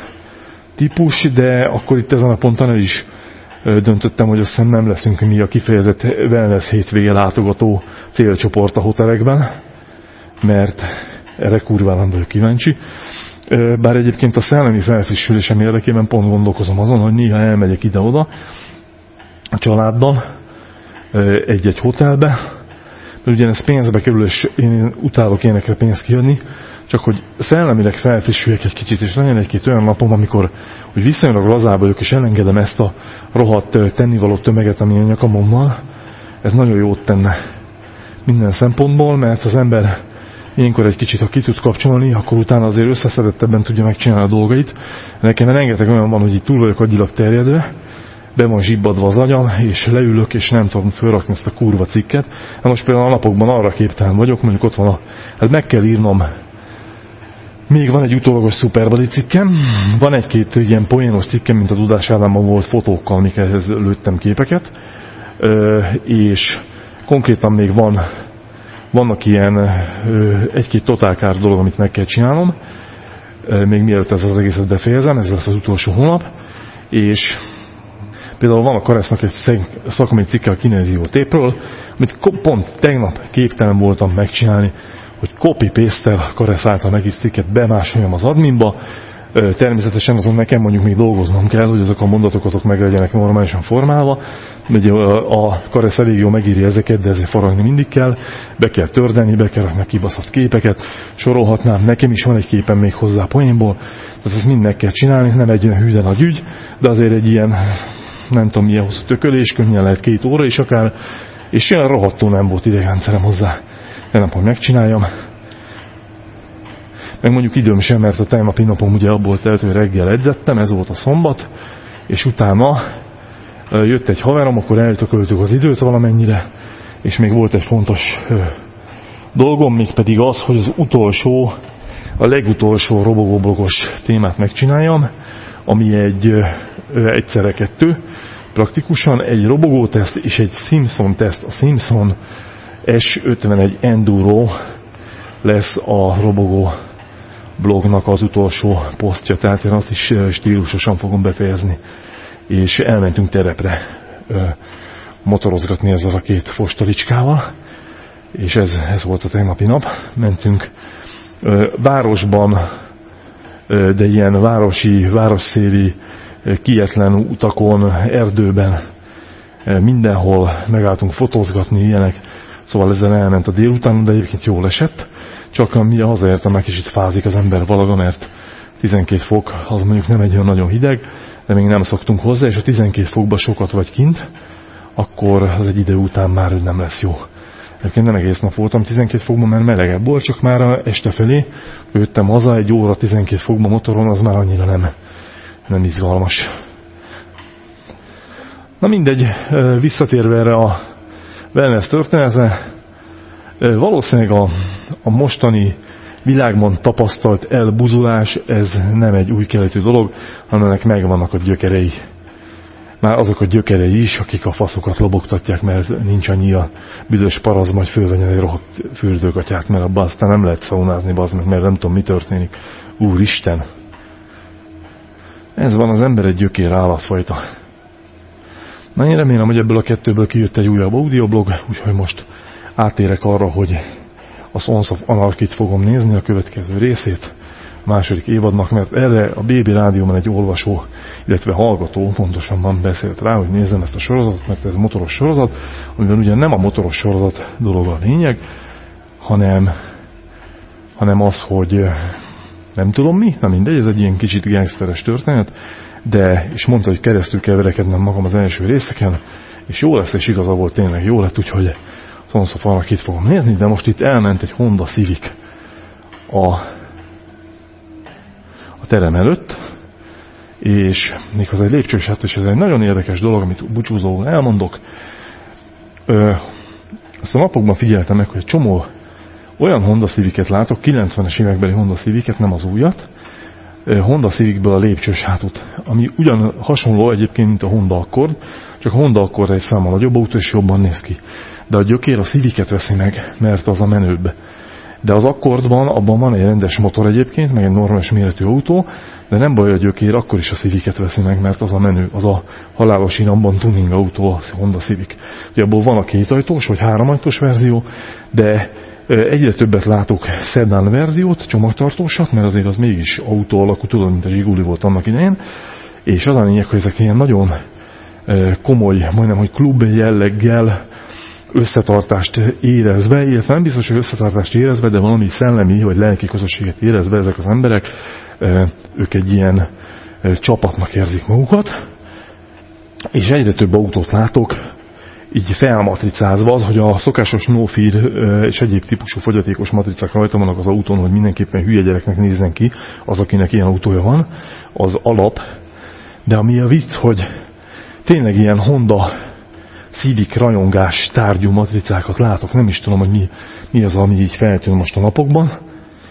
típus, de akkor itt ezen a ponton el is döntöttem, hogy azt hiszem nem leszünk mi a kifejezett wellness hétvége látogató célcsoport a hotelekben, mert erre kurván nem vagyok kíváncsi. Bár egyébként a szellemi felfrissülésem érdekében pont gondolkozom azon, hogy néha elmegyek ide-oda a családdal egy-egy hotelbe, mert ugyanez pénzbe kerül, és én utálok énekre pénzt kiadni, csak hogy szellemileg felfrissüljek egy kicsit, és legyen egy-két olyan napom, amikor hogy viszonylag lazább vagyok, és elengedem ezt a rohadt tennivaló tömeget, ami a nyakamon ez nagyon jót tenne minden szempontból, mert az ember ilyenkor egy kicsit, ha ki tud kapcsolni, akkor utána azért összeszedettebben tudja megcsinálni a dolgait. Nekem rengeteg olyan van, hogy itt túl vagyok agyilag terjedve, be van zsibbadva az agyam, és leülök, és nem tudom fölrakni ezt a kurva cikket. Na most például a napokban arra képtelen vagyok, mondjuk ott van a... Hát meg kell írnom még van egy utólagos szuperbadi cikkem, van egy-két ilyen poénos cikkem, mint a Dudás Ádámban volt fotókkal, amikhez lőttem képeket, és konkrétan még van vannak ilyen egy-két totálkár dolog, amit meg kell csinálnom, még mielőtt ez az egészet befejezem, ez lesz az utolsó hónap, és például van a Karesznak egy szakmai cikke a kinezió tépről, amit pont tegnap képtelen voltam megcsinálni, hogy copy-paste-tel Karesz által megírt cikket bemásoljam az adminba, Természetesen azon nekem mondjuk még dolgoznom kell, hogy azok a mondatok azok meg legyenek normálisan formálva. Ugye a Karesz elég jó megírja ezeket, de ezért faragni mindig kell. Be kell tördeni, be kell rakni kibaszott képeket. Sorolhatnám, nekem is van egy képem még hozzá poénból. Tehát ezt mind meg kell csinálni, nem egy olyan hűden nagy ügy, de azért egy ilyen, nem tudom milyen hosszú tökölés, könnyen lehet két óra is akár, és ilyen rohadtul nem volt idegrendszerem hozzá. Nem, hogy megcsináljam meg mondjuk időm sem, mert a tegnapi napom ugye abból telt, hogy reggel edzettem, ez volt a szombat, és utána jött egy haverom, akkor eltököltük az időt valamennyire, és még volt egy fontos dolgom, még pedig az, hogy az utolsó, a legutolsó robogóblogos témát megcsináljam, ami egy egyszerre kettő, praktikusan egy robogóteszt és egy Simpson teszt. A Simpson S51 Enduro lesz a robogó blognak az utolsó posztja, tehát én azt is stílusosan fogom befejezni. És elmentünk terepre motorozgatni ezzel a két fostolicskával, és ez, ez volt a tegnapi nap. Mentünk városban, de ilyen városi, városszéli, kietlen utakon, erdőben, mindenhol megálltunk fotózgatni ilyenek, szóval ezzel elment a délután, de egyébként jól esett. Csak mi hazaértem, meg kicsit fázik az ember valaga, mert 12 fok az mondjuk nem egy olyan nagyon hideg, de még nem szoktunk hozzá, és a 12 fokban sokat vagy kint, akkor az egy idő után már nem lesz jó. Egyébként nem egész nap voltam 12 fokban, mert melegebb volt, csak már este felé jöttem haza, egy óra 12 fokban motoron, az már annyira nem, nem izgalmas. Na mindegy, visszatérve erre a wellness történetre, valószínűleg a a mostani világban tapasztalt elbuzulás, ez nem egy új keletű dolog, hanem ennek megvannak a gyökerei. Már azok a gyökerei is, akik a faszokat lobogtatják, mert nincs annyi a büdös parazma, hogy fölvenjen egy rohadt fürdőgatyát, mert abban aztán nem lehet szaunázni, bazd meg, mert nem tudom, mi történik. Úristen! Ez van az ember egy gyökér állatfajta. Na én remélem, hogy ebből a kettőből kijött egy újabb audioblog, úgyhogy most átérek arra, hogy a Sons of Anarchy-t fogom nézni, a következő részét, a második évadnak, mert erre a BB Rádióban egy olvasó, illetve hallgató pontosabban beszélt rá, hogy nézzem ezt a sorozatot, mert ez motoros sorozat, amiben ugye nem a motoros sorozat dolog a lényeg, hanem, hanem az, hogy nem tudom mi, nem mindegy, ez egy ilyen kicsit gangsteres történet, de, és mondta, hogy keresztül kell verekednem magam az első részeken, és jó lesz, és igaza volt tényleg jó lett, úgyhogy Sons of fogom nézni, de most itt elment egy Honda Civic a, a terem előtt, és még az egy lépcsős, hát és ez egy nagyon érdekes dolog, amit búcsúzóul elmondok. Ö, azt a napokban figyeltem meg, hogy egy csomó olyan Honda Civic-et látok, 90-es évekbeli Honda Civic-et, nem az újat, Honda Civicből a lépcsős hátút, ami ugyan hasonló egyébként, mint a Honda Accord, csak a Honda Accord egy számmal nagyobb autó, és jobban néz ki. De a gyökér a Civicet veszi meg, mert az a menőbb. De az Accordban, abban van egy rendes motor egyébként, meg egy normális méretű autó, de nem baj a gyökér, akkor is a Civicet veszi meg, mert az a menő, az a halálos iramban tuning autó, a Honda Civic. Ugye abból van a kétajtós vagy háromajtós verzió, de Egyre többet látok szedán verziót, csomagtartósat, mert azért az mégis autó alakú, tudod, mint a Zsiguli volt annak idején, és az a lényeg, hogy ezek ilyen nagyon komoly, majdnem, hogy klub jelleggel összetartást érezve, illetve nem biztos, hogy összetartást érezve, de valami szellemi vagy lelki közösséget érezve ezek az emberek, ők egy ilyen csapatnak érzik magukat, és egyre több autót látok, így felmatricázva az, hogy a szokásos no-feed és egyéb típusú fogyatékos matricák rajta vannak az autón, hogy mindenképpen hülye gyereknek nézzen ki az, akinek ilyen autója van, az alap. De ami a vicc, hogy tényleg ilyen Honda Civic rajongás tárgyú matricákat látok, nem is tudom, hogy mi, mi az, ami így feltűn most a napokban,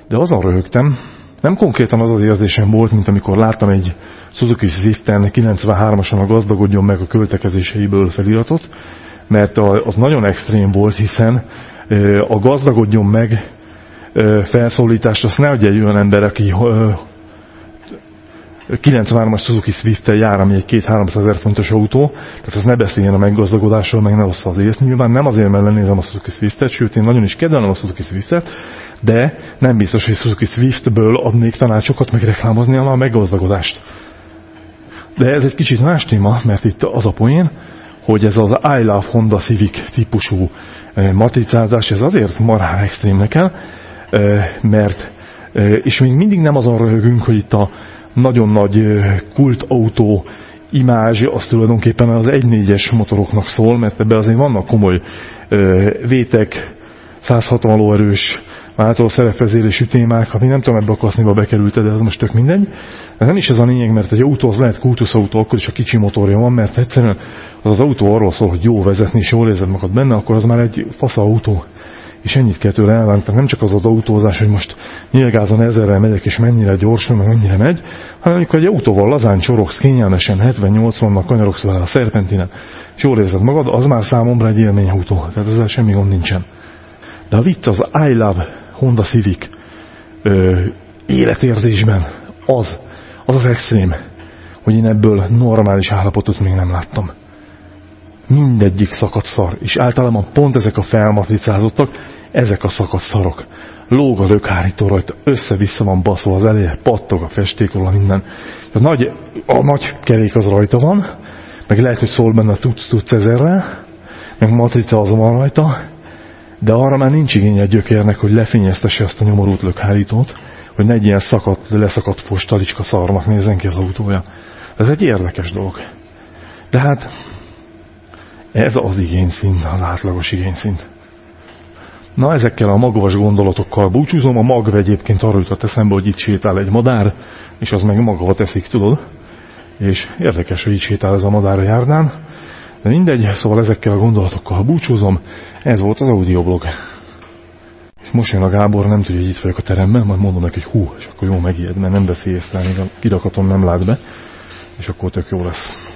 de azon röhögtem, nem konkrétan az az érzésem volt, mint amikor láttam egy Suzuki Swift-en 93-asan a gazdagodjon meg a költekezéseiből feliratot, mert az nagyon extrém volt, hiszen a gazdagodjon meg felszólítást azt ne adja egy olyan ember, aki 93-as Suzuki Swift-tel jár, ami egy 2-300 ezer fontos autó, tehát az ne beszéljen a meggazdagodásról, meg ne ossza az ész. Nyilván nem azért, mert lenézem a Suzuki Swift-et, sőt én nagyon is kedvelem a Suzuki Swift-et, de nem biztos, hogy Suzuki Swift-ből adnék tanácsokat, meg reklámozni a meggazdagodást. De ez egy kicsit más téma, mert itt az a poén, hogy ez az I Love Honda Civic típusú eh, matricázás, ez azért marhán extrém nekem, eh, mert eh, és még mindig nem azon röhögünk, hogy itt a nagyon nagy kultautó imázs, az tulajdonképpen az 1.4-es motoroknak szól, mert ebbe azért vannak komoly vétek, 160 lóerős változó szerepvezérésű témák, ami nem tudom ebbe a kaszniba bekerült, de az most tök mindegy. De nem is ez a lényeg, mert egy autó az lehet kultuszautó, akkor is a kicsi motorja van, mert egyszerűen az az autó arról szól, hogy jó vezetni, és jól érzed magad benne, akkor az már egy fasz autó. És ennyit kell tőle elvárni, nem csak az az autózás, hogy most nyilgázon ezerrel megyek, és mennyire gyorsan, meg mennyire megy, hanem amikor egy autóval lazán csorogsz, kényelmesen 70-80-nak kanyarogsz vele a szerpentinen, és jól érzed magad, az már számomra egy élményautó. Tehát ezzel semmi gond nincsen. De a vicc az I Love Honda Civic ö, életérzésben az, az az extrém, hogy én ebből normális állapotot még nem láttam. Mindegyik szakadt szar, és általában pont ezek a felmatricázottak, ezek a szakadt szarok. Lóg a lökhárító rajta, össze-vissza van baszva az eleje, pattog a festékról, minden. A nagy, a nagy kerék az rajta van, meg lehet, hogy szól benne tudsz-tudsz ezerrel, meg matrica az van rajta, de arra már nincs igénye a gyökérnek, hogy lefényeztesse ezt a nyomorult lökhárítót, hogy ne egy ilyen szakadt, leszakadt fostalicska szarnak nézzen ki az autója. Ez egy érdekes dolog. De hát ez az igényszint, az átlagos igényszint. Na, ezekkel a magvas gondolatokkal búcsúzom. A magv egyébként arra jutott eszembe, hogy itt sétál egy madár, és az meg magva teszik, tudod? És érdekes, hogy itt sétál ez a madár a járdán. De mindegy, szóval ezekkel a gondolatokkal búcsúzom. Ez volt az audioblog. És most jön a Gábor, nem tudja, hogy itt vagyok a teremben, majd mondom neki, hogy hú, és akkor jó megijed, mert nem veszi észre, még a kirakatom nem lát be, és akkor tök jó lesz.